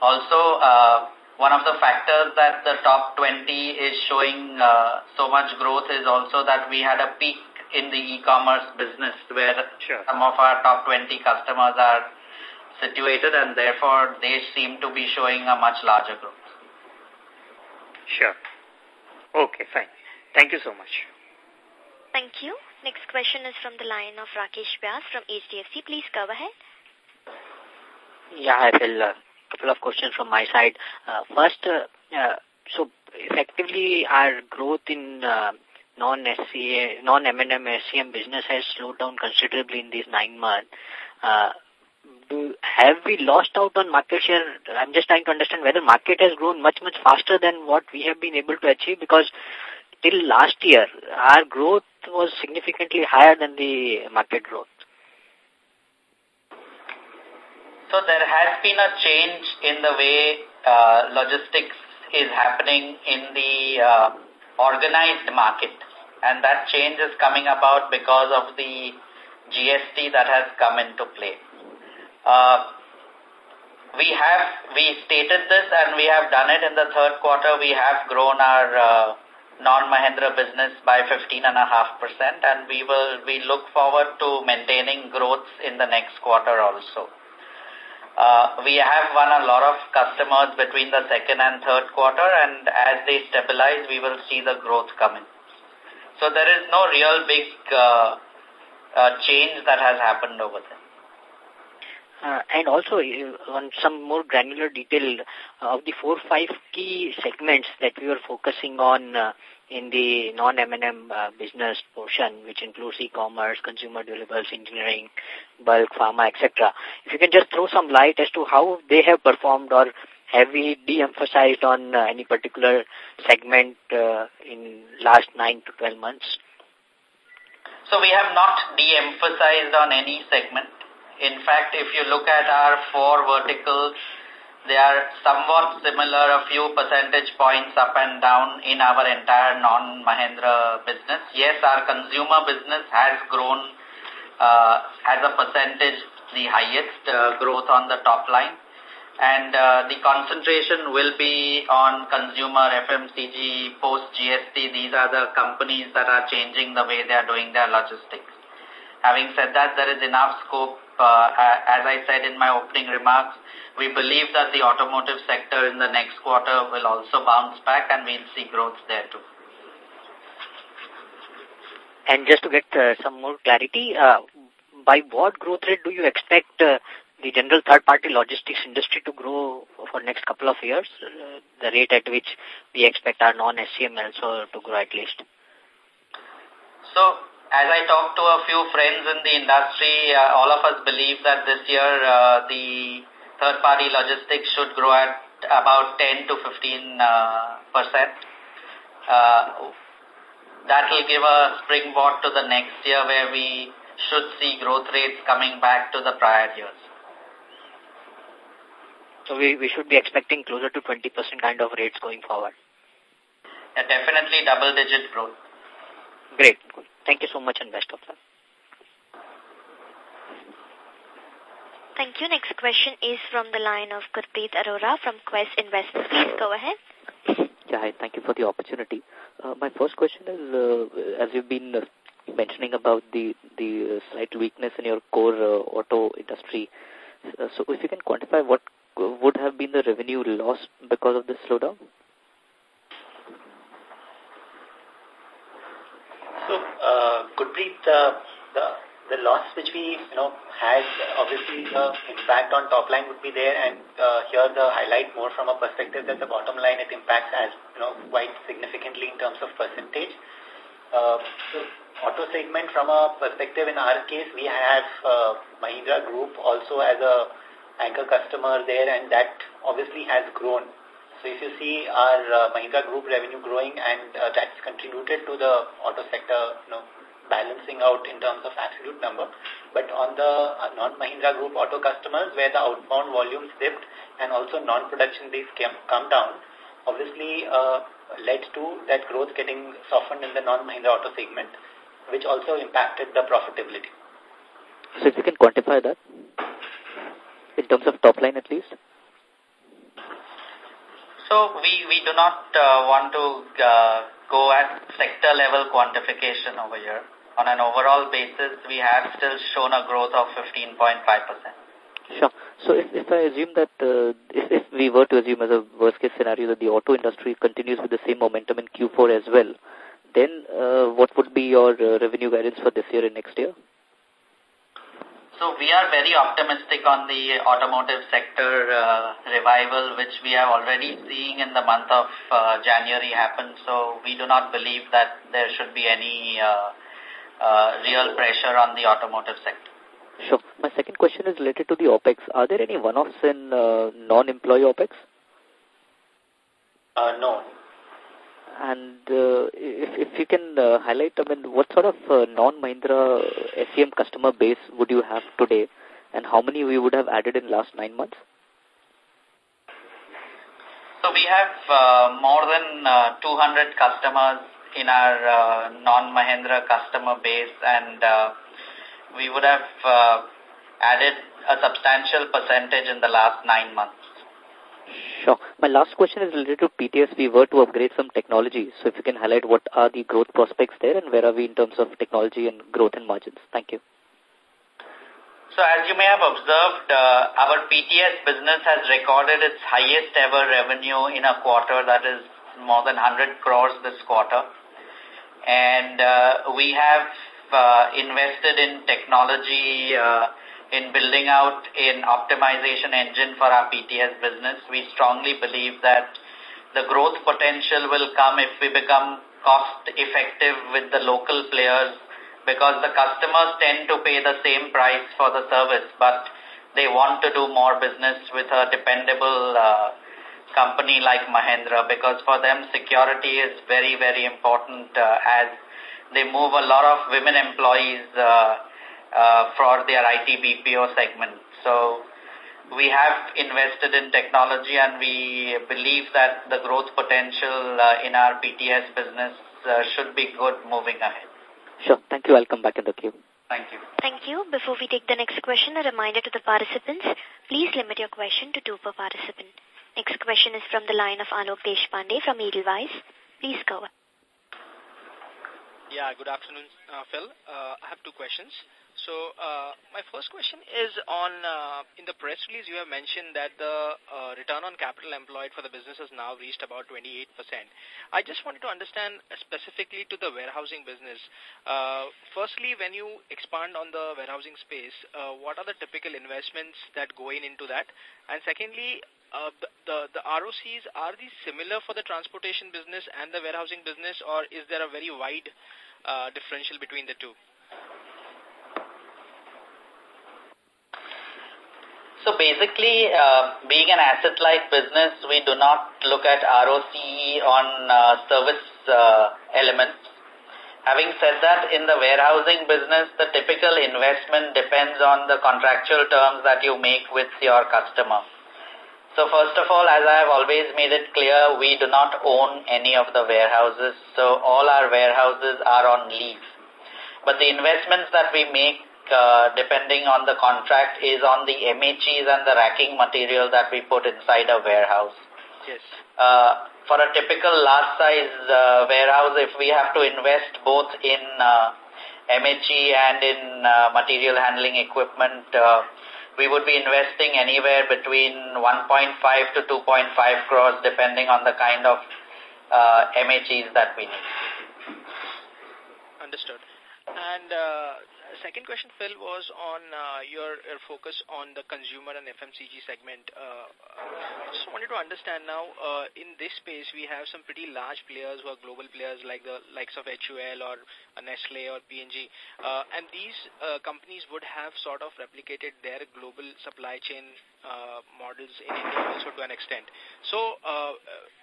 Also, uh, one of the factors that the top 20 is showing uh, so much growth is also that we had a peak in the e-commerce business where sure. some of our top 20 customers are situated and therefore they seem to be showing a much larger growth. Sure. Okay, fine. Thank you so much. Thank you. Next question is from the line of Rakesh Vyas from HDFC. Please go ahead. Yeah, I will. A uh, couple of questions from my side. Uh, first, uh, uh, so effectively our growth in uh, non-SCA, non-M&M SCM business has slowed down considerably in these nine months. Uh, do, have we lost out on market share? I'm just trying to understand whether market has grown much, much faster than what we have been able to achieve because till last year, our growth was significantly higher than the market growth. So there has been a change in the way uh, logistics is happening in the uh, organized market. And that change is coming about because of the GST that has come into play. Uh, we have, we stated this and we have done it in the third quarter. We have grown our uh, non-Mahindra business by 15.5% and we will, we look forward to maintaining growth in the next quarter also. Uh, we have won a lot of customers between the second and third quarter and as they stabilize, we will see the growth coming. So there is no real big uh, uh, change that has happened over there. Uh, and also uh, on some more granular detail uh, of the four five key segments that we were focusing on uh, in the non-M&M uh, business portion, which includes e-commerce, consumer durables, engineering, bulk, pharma, etc. If you can just throw some light as to how they have performed or have we de-emphasized on uh, any particular segment uh, in last 9 to 12 months? So we have not de-emphasized on any segment. In fact, if you look at our four verticals, they are somewhat similar, a few percentage points up and down in our entire non-Mahindra business. Yes, our consumer business has grown uh, as a percentage the highest uh, growth on the top line and uh, the concentration will be on consumer FMCG post-GST. These are the companies that are changing the way they are doing their logistics. Having said that, there is enough scope, uh, as I said in my opening remarks, we believe that the automotive sector in the next quarter will also bounce back and we'll see growth there too. And just to get uh, some more clarity, uh, by what growth rate do you expect uh, the general third-party logistics industry to grow for next couple of years, uh, the rate at which we expect our non-SCM also to grow at least? So, as I talked to a few friends in the industry, uh, all of us believe that this year uh, the third-party logistics should grow at about 10 to 15 uh, percent. That will give a springboard to the next year where we should see growth rates coming back to the prior years. So we, we should be expecting closer to 20% kind of rates going forward. Yeah, definitely double-digit growth. Great. Thank you so much and best of luck. Thank you. Next question is from the line of Gurpreet Arora from Quest Investments. Please go ahead. Yeah, hi. Thank you for the opportunity. Uh, my first question is, uh, as you've been uh, mentioning about the the uh, slight weakness in your core uh, auto industry, uh, so if you can quantify what would have been the revenue loss because of this slowdown? So, uh, Gurpreet, uh, the the loss which we you know had obviously the impact on top line would be there and uh, here the highlight more from a perspective that the bottom line it impacts as you know quite significantly in terms of percentage. Uh, so auto segment from a perspective in our case we have uh, Mahindra Group also as a anchor customer there and that obviously has grown. So if you see our uh, Mahindra Group revenue growing and uh, that's contributed to the auto sector, you know, balancing out in terms of absolute number. But on the uh, non-Mahindra Group auto customers where the outbound volumes dipped and also non-production days came, come down, obviously uh, led to that growth getting softened in the non-Mahindra auto segment, which also impacted the profitability. So if you can quantify that, in terms of top line at least? So we, we do not uh, want to uh, go at sector level quantification over here on an overall basis, we have still shown a growth of 15.5%. Sure. So if, if I assume that, uh, if, if we were to assume as a worst case scenario that the auto industry continues with the same momentum in Q4 as well, then uh, what would be your uh, revenue guidance for this year and next year? So we are very optimistic on the automotive sector uh, revival, which we are already seeing in the month of uh, January happen. So we do not believe that there should be any uh, uh, real pressure on the automotive sector. Sure. My second question is related to the OPEX. Are there any one-offs in uh, non-employee OPEX? Uh, no. And uh, if, if you can uh, highlight, I mean, what sort of uh, non-Mahindra SCM customer base would you have today and how many we would have added in last nine months? So we have uh, more than uh, 200 customers in our uh, non-Mahindra customer base and uh, we would have uh, added a substantial percentage in the last nine months. Sure. My last question is related to PTS. We were to upgrade some technology. So if you can highlight what are the growth prospects there and where are we in terms of technology and growth and margins. Thank you. So as you may have observed, uh, our PTS business has recorded its highest ever revenue in a quarter that is more than 100 crores this quarter and uh, we have uh, invested in technology uh, in building out an optimization engine for our PTS business. We strongly believe that the growth potential will come if we become cost effective with the local players because the customers tend to pay the same price for the service but they want to do more business with a dependable uh, company like Mahindra because for them security is very, very important uh, as they move a lot of women employees uh, uh, for their IT BPO segment. So we have invested in technology and we believe that the growth potential uh, in our PTS business uh, should be good moving ahead. Sure. Thank you. I'll come back in the queue. Thank you. Thank you. Before we take the next question, a reminder to the participants, please limit your question to two per participant. Next question is from the line of Alok Deshpande from Edelweiss. Please go ahead. Yeah, good afternoon, uh, Phil. Uh, I have two questions. So uh, my first question is on, uh, in the press release you have mentioned that the uh, return on capital employed for the business has now reached about 28%. I just wanted to understand specifically to the warehousing business. Uh, firstly, when you expand on the warehousing space, uh, what are the typical investments that go in into that? And secondly, uh, the, the ROCs, are these similar for the transportation business and the warehousing business or is there a very wide uh, differential between the two? So basically, uh, being an asset-light business, we do not look at ROCE on uh, service uh, elements. Having said that, in the warehousing business, the typical investment depends on the contractual terms that you make with your customer. So first of all, as I have always made it clear, we do not own any of the warehouses. So all our warehouses are on lease. But the investments that we make uh, depending on the contract, is on the MHEs and the racking material that we put inside a warehouse. Yes. Uh, for a typical large size uh, warehouse, if we have to invest both in uh, MHE and in uh, material handling equipment, uh, we would be investing anywhere between 1.5 to 2.5 crores depending on the kind of uh, MHEs that we need. Understood. And uh, second question, Phil, was on uh, your, your, focus on the consumer and FMCG segment. Uh, I just wanted to understand now, uh, in this space, we have some pretty large players who are global players like the likes of HUL or Nestle or P&G. Uh, and these uh, companies would have sort of replicated their global supply chain uh, models in India also to an extent. So uh,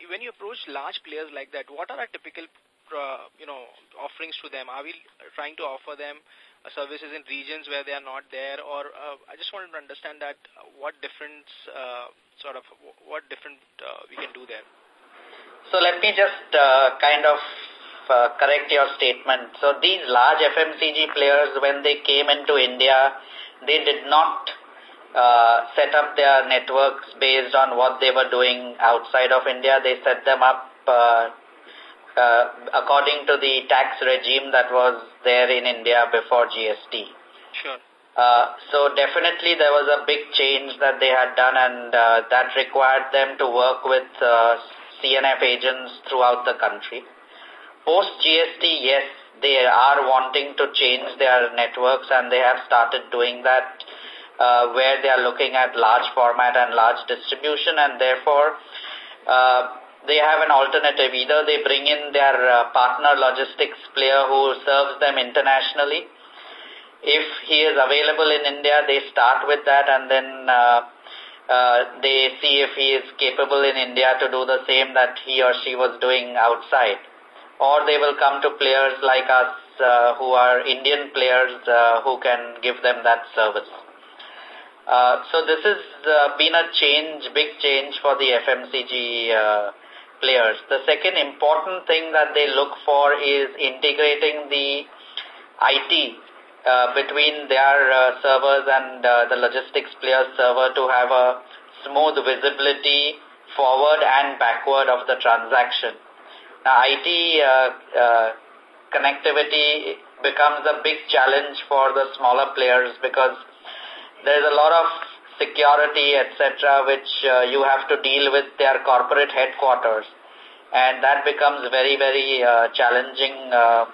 when you approach large players like that, what are our typical uh, you know, offerings to them? Are we trying to offer them uh, services in regions where they are not there? Or uh, I just wanted to understand that uh, what difference, uh, sort of, what different uh, we can do there. So let me just uh, kind of correct your statement. So these large FMCG players, when they came into India, they did not set up their networks based on what they were doing outside of India. They set them up uh, according to the tax regime that was there in India before GST. Sure. Uh, so definitely there was a big change that they had done and uh, that required them to work with uh, CNF agents throughout the country. Post GST, yes, they are wanting to change their networks and they have started doing that uh, where they are looking at large format and large distribution and therefore uh, they have an alternative. Either they bring in their uh, partner logistics player who serves them internationally. If he is available in India, they start with that and then uh, uh, they see if he is capable in India to do the same that he or she was doing outside. Or they will come to players like us uh, who are Indian players uh, who can give them that service. Uh, so this has been a change, big change for the FMCG players. The second important thing that they look for is integrating the IT uh, between their uh, servers and uh, the logistics players server to have a smooth visibility forward and backward of the transaction. Now, IT connectivity becomes a big challenge for the smaller players because there is a lot of security, etc., which uh, you have to deal with their corporate headquarters. And that becomes very, very uh, challenging uh,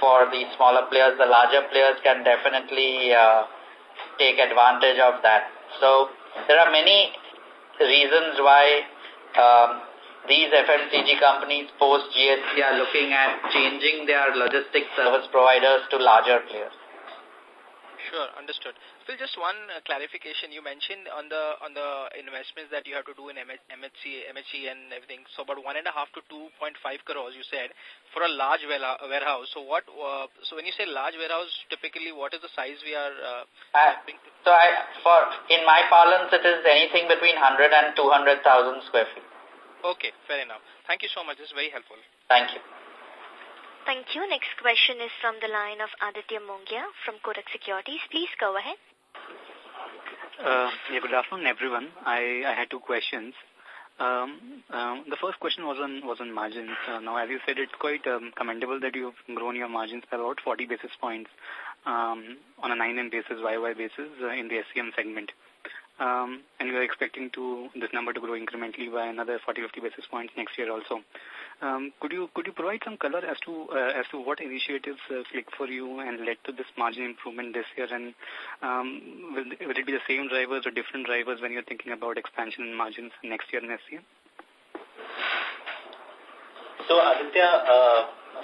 for the smaller players. The larger players can definitely take advantage of that. So there are many reasons why um, these FMCG companies post GST are looking at changing their logistics service providers to larger players. Sure, understood. Phil, just one uh, clarification. You mentioned on the on the investments that you have to do in MHC, MHC and everything. So about one and a half to 2.5 crores, you said, for a large warehouse. So what? Uh, so when you say large warehouse, typically what is the size we are? Uh, uh so I, for in my parlance, it is anything between 100 and 200,000 square feet. Okay, fair enough. Thank you so much. This is very helpful. Thank you. Thank you. Next question is from the line of Aditya Mongia from Kotak Securities. Please go ahead. Uh, yeah, good afternoon, everyone. I, I had two questions. Um, um, the first question was on was on margins. Uh, now, as you said, it's quite um, commendable that you've grown your margins by about 40 basis points um, on a 9M basis, YY basis uh, in the SCM segment. Um, and we are expecting to this number to grow incrementally by another 40-50 basis points next year also. Um, could you could you provide some color as to uh, as to what initiatives uh, clicked for you and led to this margin improvement this year, and um, will, will it be the same drivers or different drivers when you're thinking about expansion in margins next year in SCM? So Aditya, uh,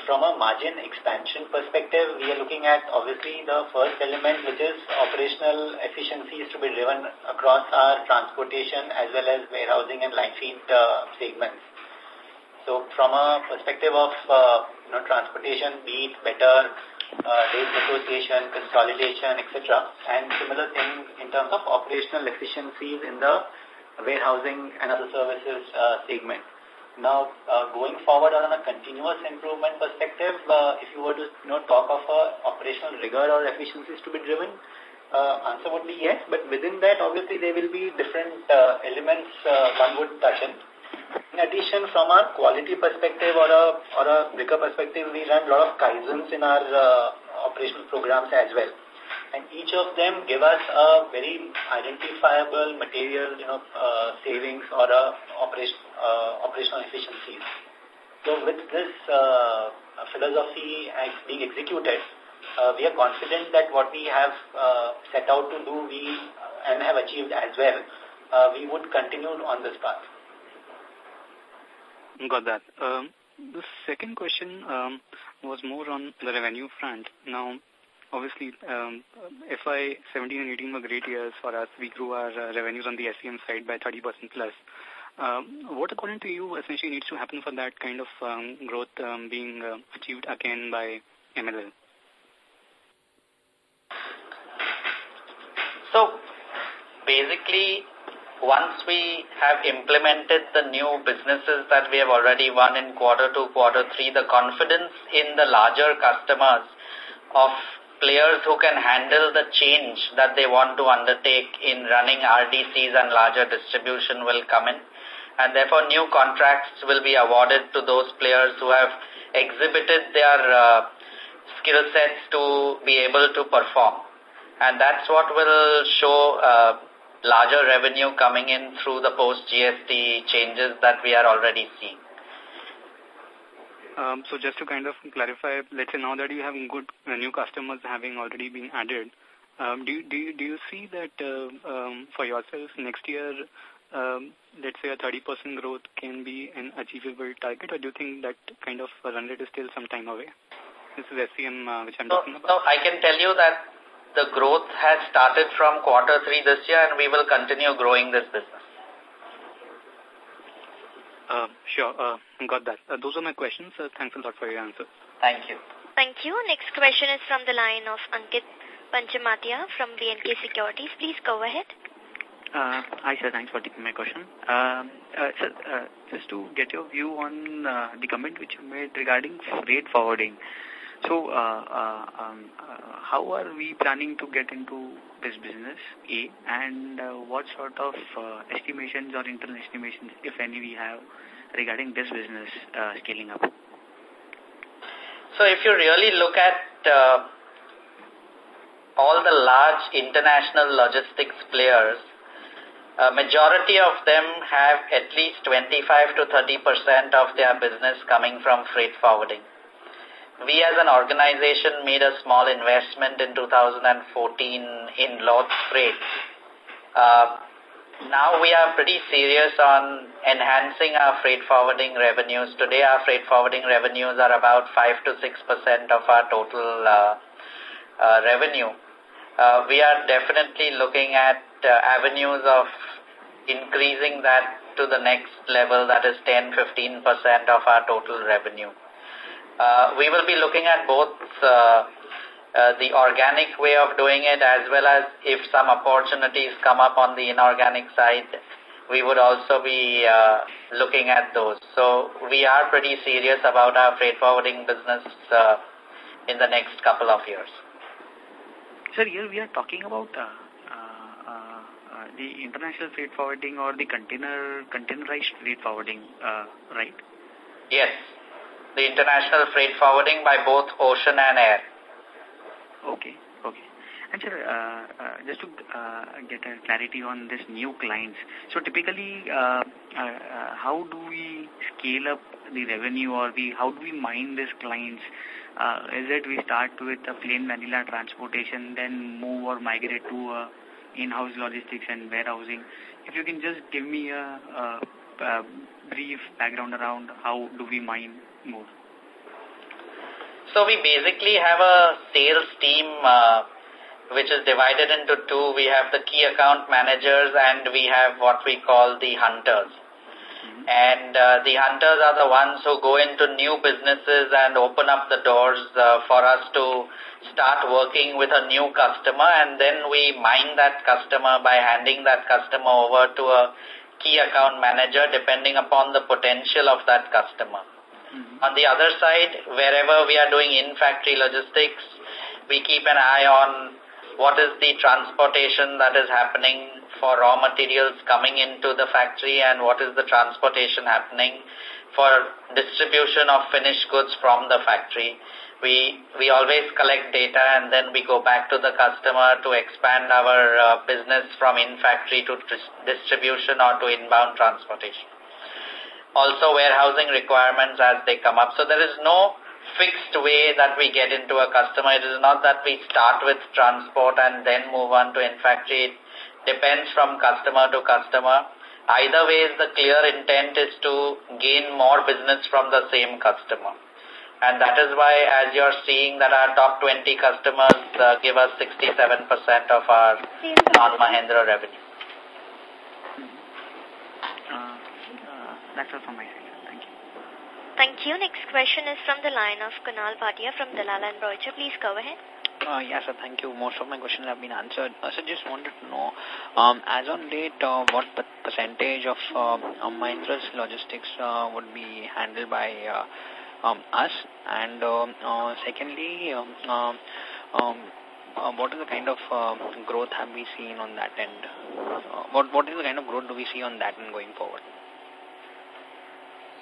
from a margin expansion perspective, we are looking at obviously the first element, which is operational efficiencies to be driven across our transportation as well as warehousing and line feed uh, segments. So from a perspective of uh, you know, transportation, be it better uh, rate negotiation, consolidation, etc. And similar thing in terms of operational efficiencies in the warehousing and other services uh, segment. Now, uh, going forward on a continuous improvement perspective, uh, if you were to you know, talk of uh, operational rigor or efficiencies to be driven, uh, answer would be yes. But within that, obviously, there will be different uh, elements uh, one would touch in. In addition, from our quality perspective or a, or a rigor perspective, we run a lot of kaizens in our uh, operational programs as well and each of them give us a very identifiable material, you know, uh, savings or a operation, uh, operational efficiencies. So with this philosophy being executed, we are confident that what we have set out to do, we and have achieved as well, we would continue on this path. Got that. Um, the second question um, was more on the revenue front. Now, obviously, um, FY 17 and 18 were great years for us. We grew our uh, revenues on the SCM side by 30% plus. Um, what, according to you, essentially needs to happen for that kind of um, growth um, being uh, achieved again by MLL? So, basically, once we have implemented the new businesses that we have already won in quarter two, quarter three, the confidence in the larger customers of players who can handle the change that they want to undertake in running RDCs and larger distribution will come in. And therefore, new contracts will be awarded to those players who have exhibited their uh, skill sets to be able to perform. And that's what will show uh, larger revenue coming in through the post-GST changes that we are already seeing. Um, so just to kind of clarify, let's say now that you have good uh, new customers having already been added, um, do, you, do, you, do you see that uh, um, for yourself next year, um, let's say a 30% growth can be an achievable target or do you think that kind of run rate is still some time away? This is SCM uh, which I'm so, talking about. So I can tell you that the growth has started from quarter three this year and we will continue growing this business. Uh, sure, uh, got that. Uh, those are my questions. Uh, thanks a lot for your answers. Thank you. Thank you. Next question is from the line of Ankit Panchmatia from B&K Securities. Please go ahead. Uh, hi, sir. Thanks for taking my question. Uh, uh, sir, uh, just to get your view on uh, the comment which you made regarding freight forwarding. So, uh, uh, um, uh, how are we planning to get into this business, A, and uh, what sort of estimations or internal estimations, if any, we have regarding this business scaling up? So, if you really look at all the large international logistics players, a majority of them have at least 25 to 30% of their business coming from freight forwarding we as an organization made a small investment in 2014 in Lords Freight. Uh, now we are pretty serious on enhancing our freight forwarding revenues. Today our freight forwarding revenues are about 5 to 6% of our total uh, uh, revenue. Uh, we are definitely looking at uh, avenues of increasing that to the next level that is 10-15% of our total revenue. Uh, we will be looking at both uh, uh, the organic way of doing it as well as if some opportunities come up on the inorganic side, we would also be uh, looking at those. So we are pretty serious about our freight forwarding business uh, in the next couple of years. Sir, here we are talking about uh, uh, uh, the international freight forwarding or the container containerized freight forwarding, uh, right? Yes, the international freight forwarding by both ocean and air. Okay, okay. And sir, uh, uh, just to uh, get a clarity on this new clients, so typically, uh, uh, how do we scale up the revenue or we, how do we mine these clients? Uh, is it we start with a plain vanilla transportation, then move or migrate to in-house logistics and warehousing? If you can just give me a, a, a brief background around how do we mine more. So we basically have a sales team uh, which is divided into two. We have the key account managers and we have what we call the hunters. And uh, the hunters are the ones who go into new businesses and open up the doors uh, for us to start working with a new customer and then we mine that customer by handing that customer over to a key account manager depending upon the potential of that customer. On the other side, wherever we are doing in-factory logistics, we keep an eye on what is the transportation that is happening for raw materials coming into the factory and what is the transportation happening for distribution of finished goods from the factory. We, we always collect data and then we go back to the customer to expand our uh, business from in-factory to distribution or to inbound transportation. Also warehousing requirements as they come up. So there is no fixed way that we get into a customer. It is not that we start with transport and then move on to in-factory. It depends from customer to customer. Either way, the clear intent is to gain more business from the same customer. And that is why, as you're seeing, that our top 20 customers uh, give us 67% of our non-Mahindra revenue. Uh, uh, that's all from my side. Thank you. Thank you. Next question is from the line of Kunal Bhatia from Dalal and Broacha. Please go ahead. Uh, yes, sir. Thank you. Most of my questions have been answered. Uh, so just wanted to know, um, as on date, uh, what percentage of uh, Mahindra's logistics uh, would be handled by uh, um, us? And um, uh, secondly, um, uh, um, uh, what is the kind of uh, growth have we seen on that end? Uh, what What is the kind of growth do we see on that end going forward?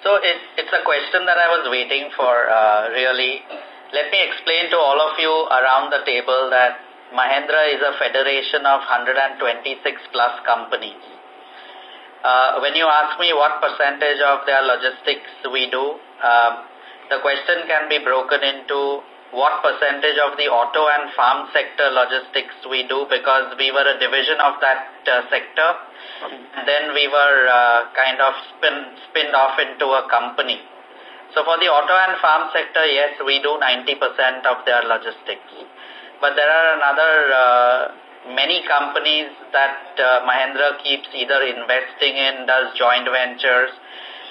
So it, it's a question that I was waiting for, uh, really. Let me explain to all of you around the table that Mahindra is a federation of 126 plus companies. Uh, when you ask me what percentage of their logistics we do, uh, the question can be broken into what percentage of the auto and farm sector logistics we do because we were a division of that uh, sector then we were uh, kind of spin, spinned off into a company. So for the auto and farm sector, yes, we do 90% of their logistics. But there are another uh, many companies that uh, Mahindra keeps either investing in, does joint ventures,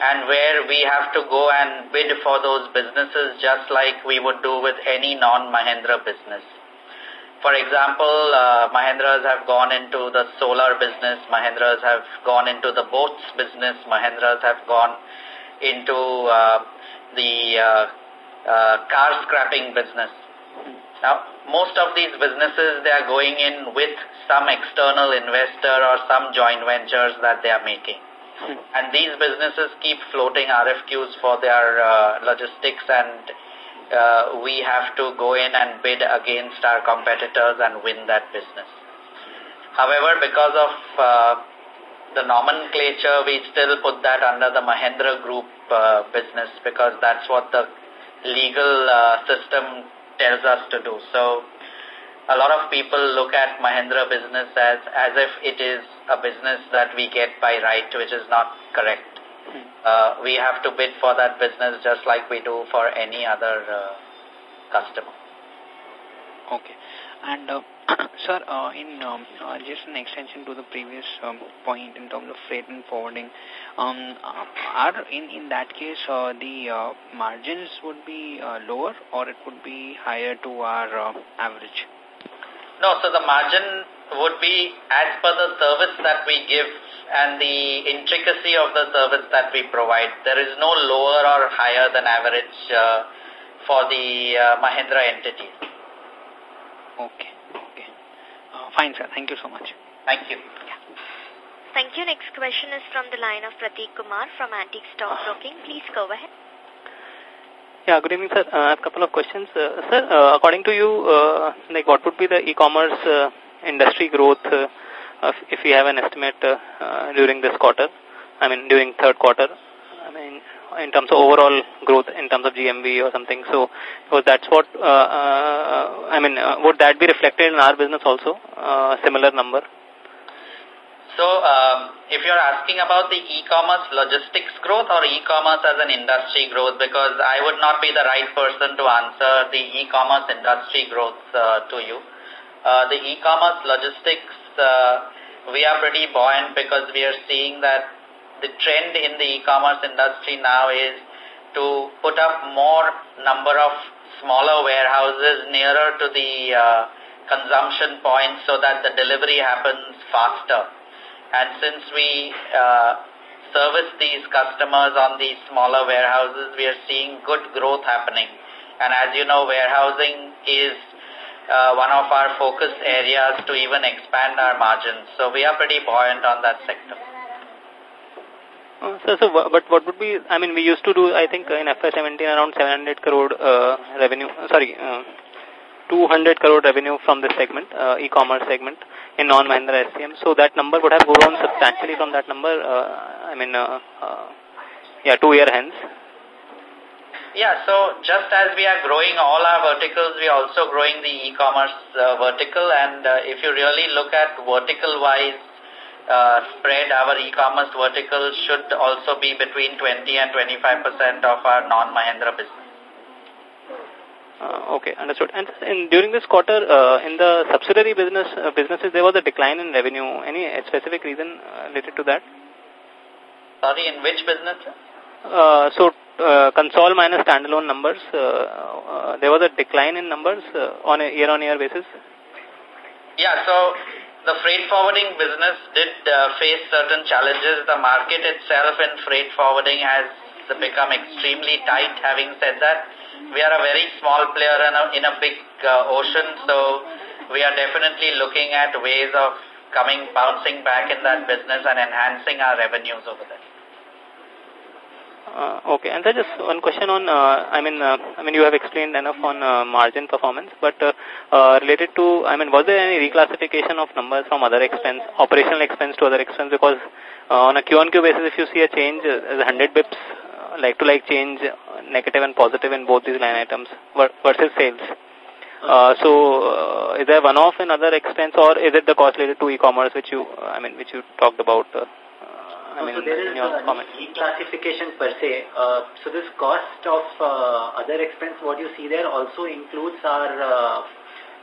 and where we have to go and bid for those businesses just like we would do with any non-Mahindra business. For example, uh, Mahindras have gone into the solar business, Mahindras have gone into the boats business, Mahindras have gone into uh, the uh, uh, car scrapping business. Now, most of these businesses, they are going in with some external investor or some joint ventures that they are making. And these businesses keep floating RFQs for their uh, logistics and uh, we have to go in and bid against our competitors and win that business. However, because of uh, the nomenclature, we still put that under the Mahindra Group uh, business because that's what the legal uh, system tells us to do. So, a lot of people look at Mahindra business as, as if it is a business that we get by right, which is not correct uh, we have to bid for that business just like we do for any other uh, customer. Okay. And, uh, <clears throat> sir, uh, in um, uh, just an extension to the previous um, point in terms of freight and forwarding, um, uh, are in, in that case uh, the uh, margins would be uh, lower or it would be higher to our uh, average? No, so the margin would be as per the service that we give and the intricacy of the service that we provide. There is no lower or higher than average uh, for the uh, Mahindra entity. Okay, okay. Uh, fine, sir. Thank you so much. Thank you. Thank you. Next question is from the line of Prateek Kumar from Antique Stock Broking. Please go ahead. Yeah, good evening, sir. Uh, I have a couple of questions. Uh, sir, uh, according to you, uh, like what would be the e-commerce uh, industry growth uh, if we have an estimate uh, uh, during this quarter? I mean, during third quarter? I mean, in terms of overall growth, in terms of GMV or something. So, so that's what, uh, uh, I mean, uh, would that be reflected in our business also, uh, similar number? So, um, if you're asking about the e-commerce logistics growth or e-commerce as an industry growth, because I would not be the right person to answer the e-commerce industry growth uh, to you. Uh, the e-commerce logistics, uh, we are pretty buoyant because we are seeing that the trend in the e-commerce industry now is to put up more number of smaller warehouses nearer to the consumption points so that the delivery happens faster. And since we uh, service these customers on these smaller warehouses, we are seeing good growth happening. And as you know, warehousing is uh, one of our focus areas to even expand our margins. So we are pretty buoyant on that sector. Uh, so, so, but what would be, I mean, we used to do, I think, in FY17 around 700 crore uh, revenue, sorry, uh, 200 crore revenue from this segment, uh, e-commerce segment in non-Mahindra SCM. So that number would have grown substantially from that number, uh, I mean, uh, uh, yeah, two year hence. Yeah, so just as we are growing all our verticals, we are also growing the e-commerce uh, vertical. And uh, if you really look at vertical-wise uh, spread, our e-commerce vertical should also be between 20 and 25% of our non-Mahindra business. Uh, okay, understood. And in, during this quarter, uh, in the subsidiary business uh, businesses, there was a decline in revenue. Any specific reason uh, related to that? Sorry, in which business? Uh, so, uh, console minus standalone numbers, uh, uh, there was a decline in numbers uh, on a year-on-year -year basis? Yeah, so the freight forwarding business did uh, face certain challenges. The market itself in freight forwarding has become extremely tight. Having said that, we are a very small player in a, in a big uh, ocean, so we are definitely looking at ways of coming, bouncing back in that business and enhancing our revenues over there. Uh, okay, and then just one question on, uh, I mean, uh, I mean, you have explained enough on uh, margin performance, but uh, uh, related to, I mean, was there any reclassification of numbers from other expense, operational expense to other expense? Because uh, on a Q-on-Q basis, if you see a change, uh, 100 bips like-to-like change, negative and positive in both these line items versus sales. Uh, so, uh, is there one-off in other expense or is it the cost related to e-commerce which you, I mean, which you talked about, uh, I mean, so there is your comment? reclassification per se. Uh, so this cost of uh, other expense, what you see there also includes our uh,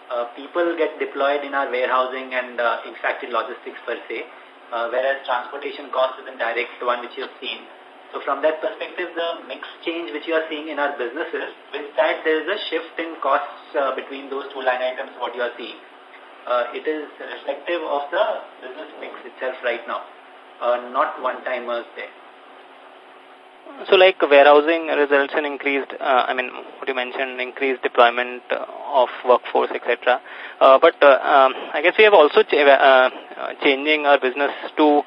uh, people get deployed in our warehousing and uh, exacted logistics per se, uh, whereas transportation cost is a direct one which you have seen. So from that perspective, the mix change which you are seeing in our businesses, with that there is a shift in costs uh, between those two line items what you are seeing. Uh, it is reflective of the business mix itself right now, uh, not one-timers there. So like warehousing results in increased, uh, I mean, what you mentioned, increased deployment uh, of workforce, etc. Uh, but uh, um, I guess we have also ch changing our business to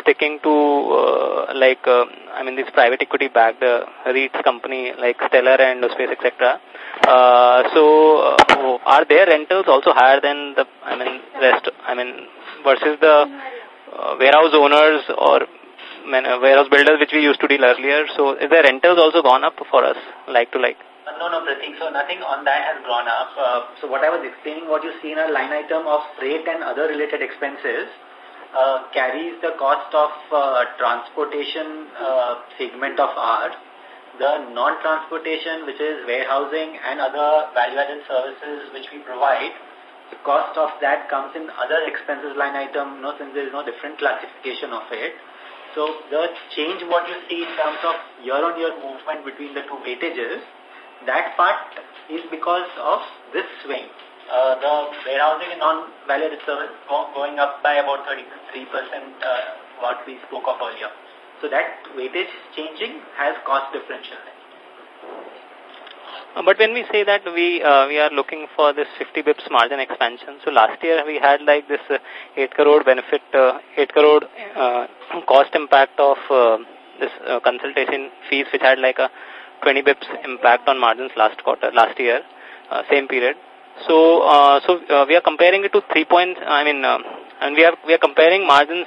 sticking to uh, like, uh, I mean, this private equity backed uh, REITs company like Stellar IndoSpace, etc. Uh, so uh, are their rentals also higher than the, I mean, rest, I mean, versus the warehouse owners or warehouse builders which we used to deal earlier. So is the rentals also gone up for us, like to like? Uh, no, no, Prateek. So nothing on that has gone up. Uh, so what I was explaining, what you see in a line item of freight and other related expenses, uh, carries the cost of uh, transportation uh, segment of ours. The non-transportation, which is warehousing and other value-added services which we provide, the cost of that comes in other expenses line item, you no, since there is no different classification of it. So the change what you see in terms of year-on-year -year movement between the two weightages, that part is because of this swing. Uh, the warehousing and non-value service going up by about 33% uh, what we spoke of earlier. So that weightage changing has cost differential. But when we say that we uh, we are looking for this 50 bips margin expansion, so last year we had like this uh, 8 crore benefit, uh, 8 crore uh, <clears throat> cost impact of uh, this uh, consultation fees, which had like a 20 bips impact on margins last quarter, last year, uh, same period. So, uh, so uh, we are comparing it to three points. I mean, uh, and we are we are comparing margins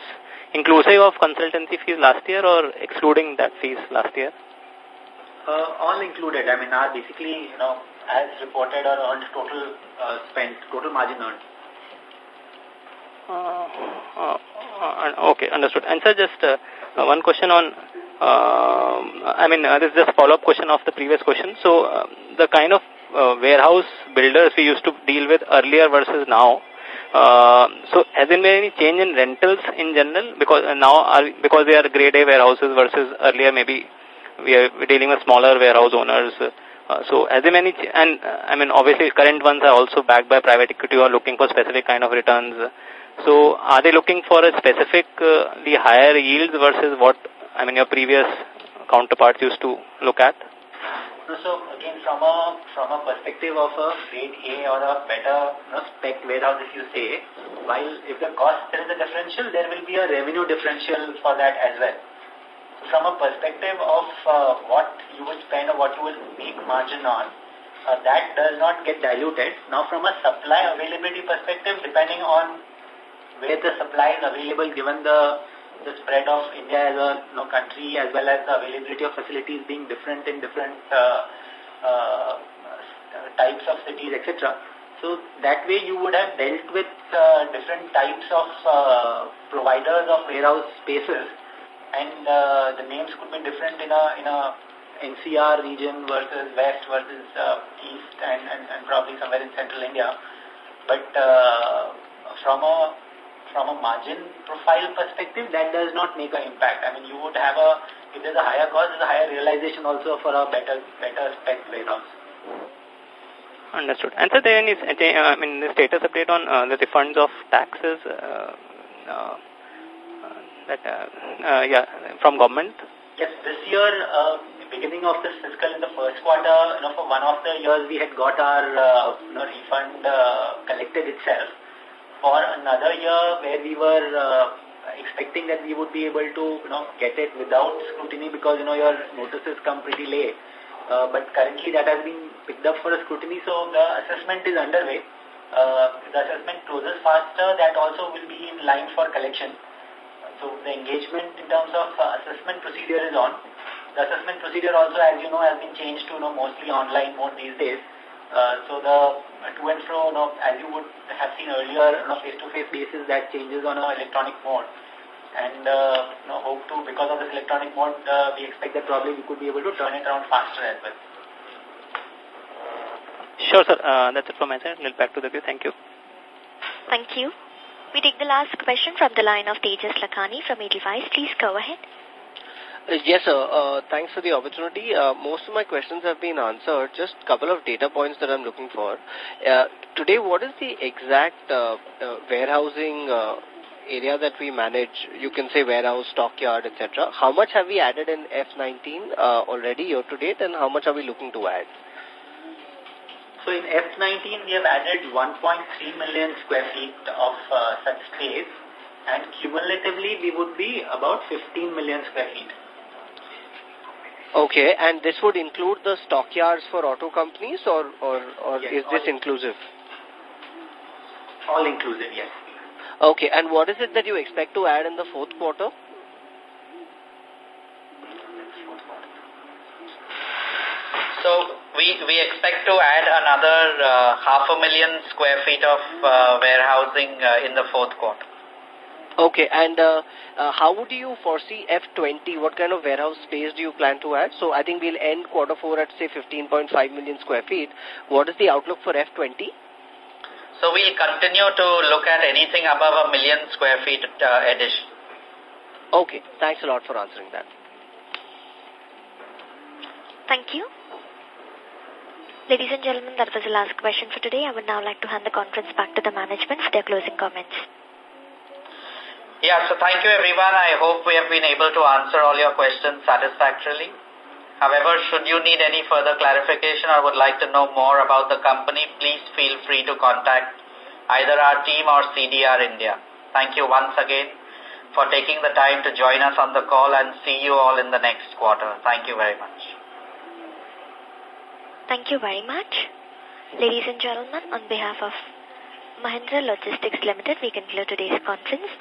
inclusive of consultancy fees last year or excluding that fees last year. Uh, all included. I mean, are basically you know as reported or earned total uh, spent, total margin earned. Uh, uh, uh, okay, understood. And sir, just uh, uh, one question on, uh, I mean, uh, this is just follow-up question of the previous question. So, uh, the kind of uh, warehouse builders we used to deal with earlier versus now, uh, so has there been any change in rentals in general? Because uh, now, are, because they are grade A warehouses versus earlier maybe we are dealing with smaller warehouse owners. Uh, so has there any, and uh, I mean, obviously current ones are also backed by private equity or looking for specific kind of returns. So are they looking for a specific, uh, the higher yields versus what, I mean, your previous counterparts used to look at? So again, from a from a perspective of a grade A or a better you know, spec warehouse, if you say, while if the cost there is a differential, there will be a revenue differential for that as well. From a perspective of uh, what you would spend or what you will make margin on, uh, that does not get diluted. Now, from a supply availability perspective, depending on where the supply is available, given the the spread of India as a you know, country as well as the availability of facilities being different in different uh, uh, types of cities, etc. So that way you would have dealt with uh, different types of providers of warehouse spaces and uh, the names could be different in a in a NCR region versus west versus uh, east and, and, and probably somewhere in central India. But uh, from a from a margin profile perspective, that does not make an impact. I mean, you would have a, if there's a higher cost, there's a higher realization also for a better, better spec warehouse. Understood. And so there is, I mean, the status update on uh, the refunds of taxes uh, uh, that, uh, uh, yeah, from government? Yes, this year, uh, beginning of this fiscal in the first quarter, you know, for one of the years we had got our you know, refund collected itself for another year where we were expecting that we would be able to you know get it without scrutiny because you know your notices come pretty late. Uh, but currently that has been picked up for a scrutiny, so the assessment is underway. Uh, the assessment closes faster, that also will be in line for collection. So the engagement in terms of uh, assessment procedure is on. The assessment procedure also, as you know, has been changed to you know, mostly online mode these days. Uh, so the to and fro, you know, as you would have seen earlier, on a face-to-face -face basis, that changes on an electronic mode. And uh, you know, hope to, because of this electronic mode, uh, we expect that probably we could be able to turn it around faster as well. Sure, sir. Uh, that's it from my side. I'll back to the queue. Thank you. Thank you. We take the last question from the line of Tejas Lakhani from Edelweiss. Please go ahead. Uh, yes, sir. Uh, thanks for the opportunity. Uh, most of my questions have been answered. Just a couple of data points that I'm looking for. Uh, today, what is the exact uh, uh, warehousing area that we manage? You can say warehouse, stockyard, etc. How much have we added in F19 uh, already year to date, and how much are we looking to add? So in F19, we have added 1.3 million square feet of uh, such space, and cumulatively we would be about 15 million square feet. Okay, and this would include the stockyards for auto companies or, or, or yes, is this inclusive? All inclusive, yes. Okay, and what is it that you expect to add in the fourth quarter? So we, we expect to add another uh, half a million square feet of uh, warehousing uh, in the fourth quarter. Okay, and uh, uh, how would you foresee F20? What kind of warehouse space do you plan to add? So I think we'll end quarter four at say 15.5 million square feet. What is the outlook for F20? So we'll continue to look at anything above a million square feet uh, addition. Okay, thanks a lot for answering that. Thank you. Ladies and gentlemen, that was the last question for today. I would now like to hand the conference back to the management for their closing comments. Yeah, so thank you everyone. I hope we have been able to answer all your questions satisfactorily. However, should you need any further clarification or would like to know more about the company, please feel free to contact either our team or CDR India. Thank you once again for taking the time to join us on the call and see you all in the next quarter. Thank you very much. Thank you very much. Ladies and gentlemen, on behalf of Mahindra Logistics Limited, we conclude today's conference.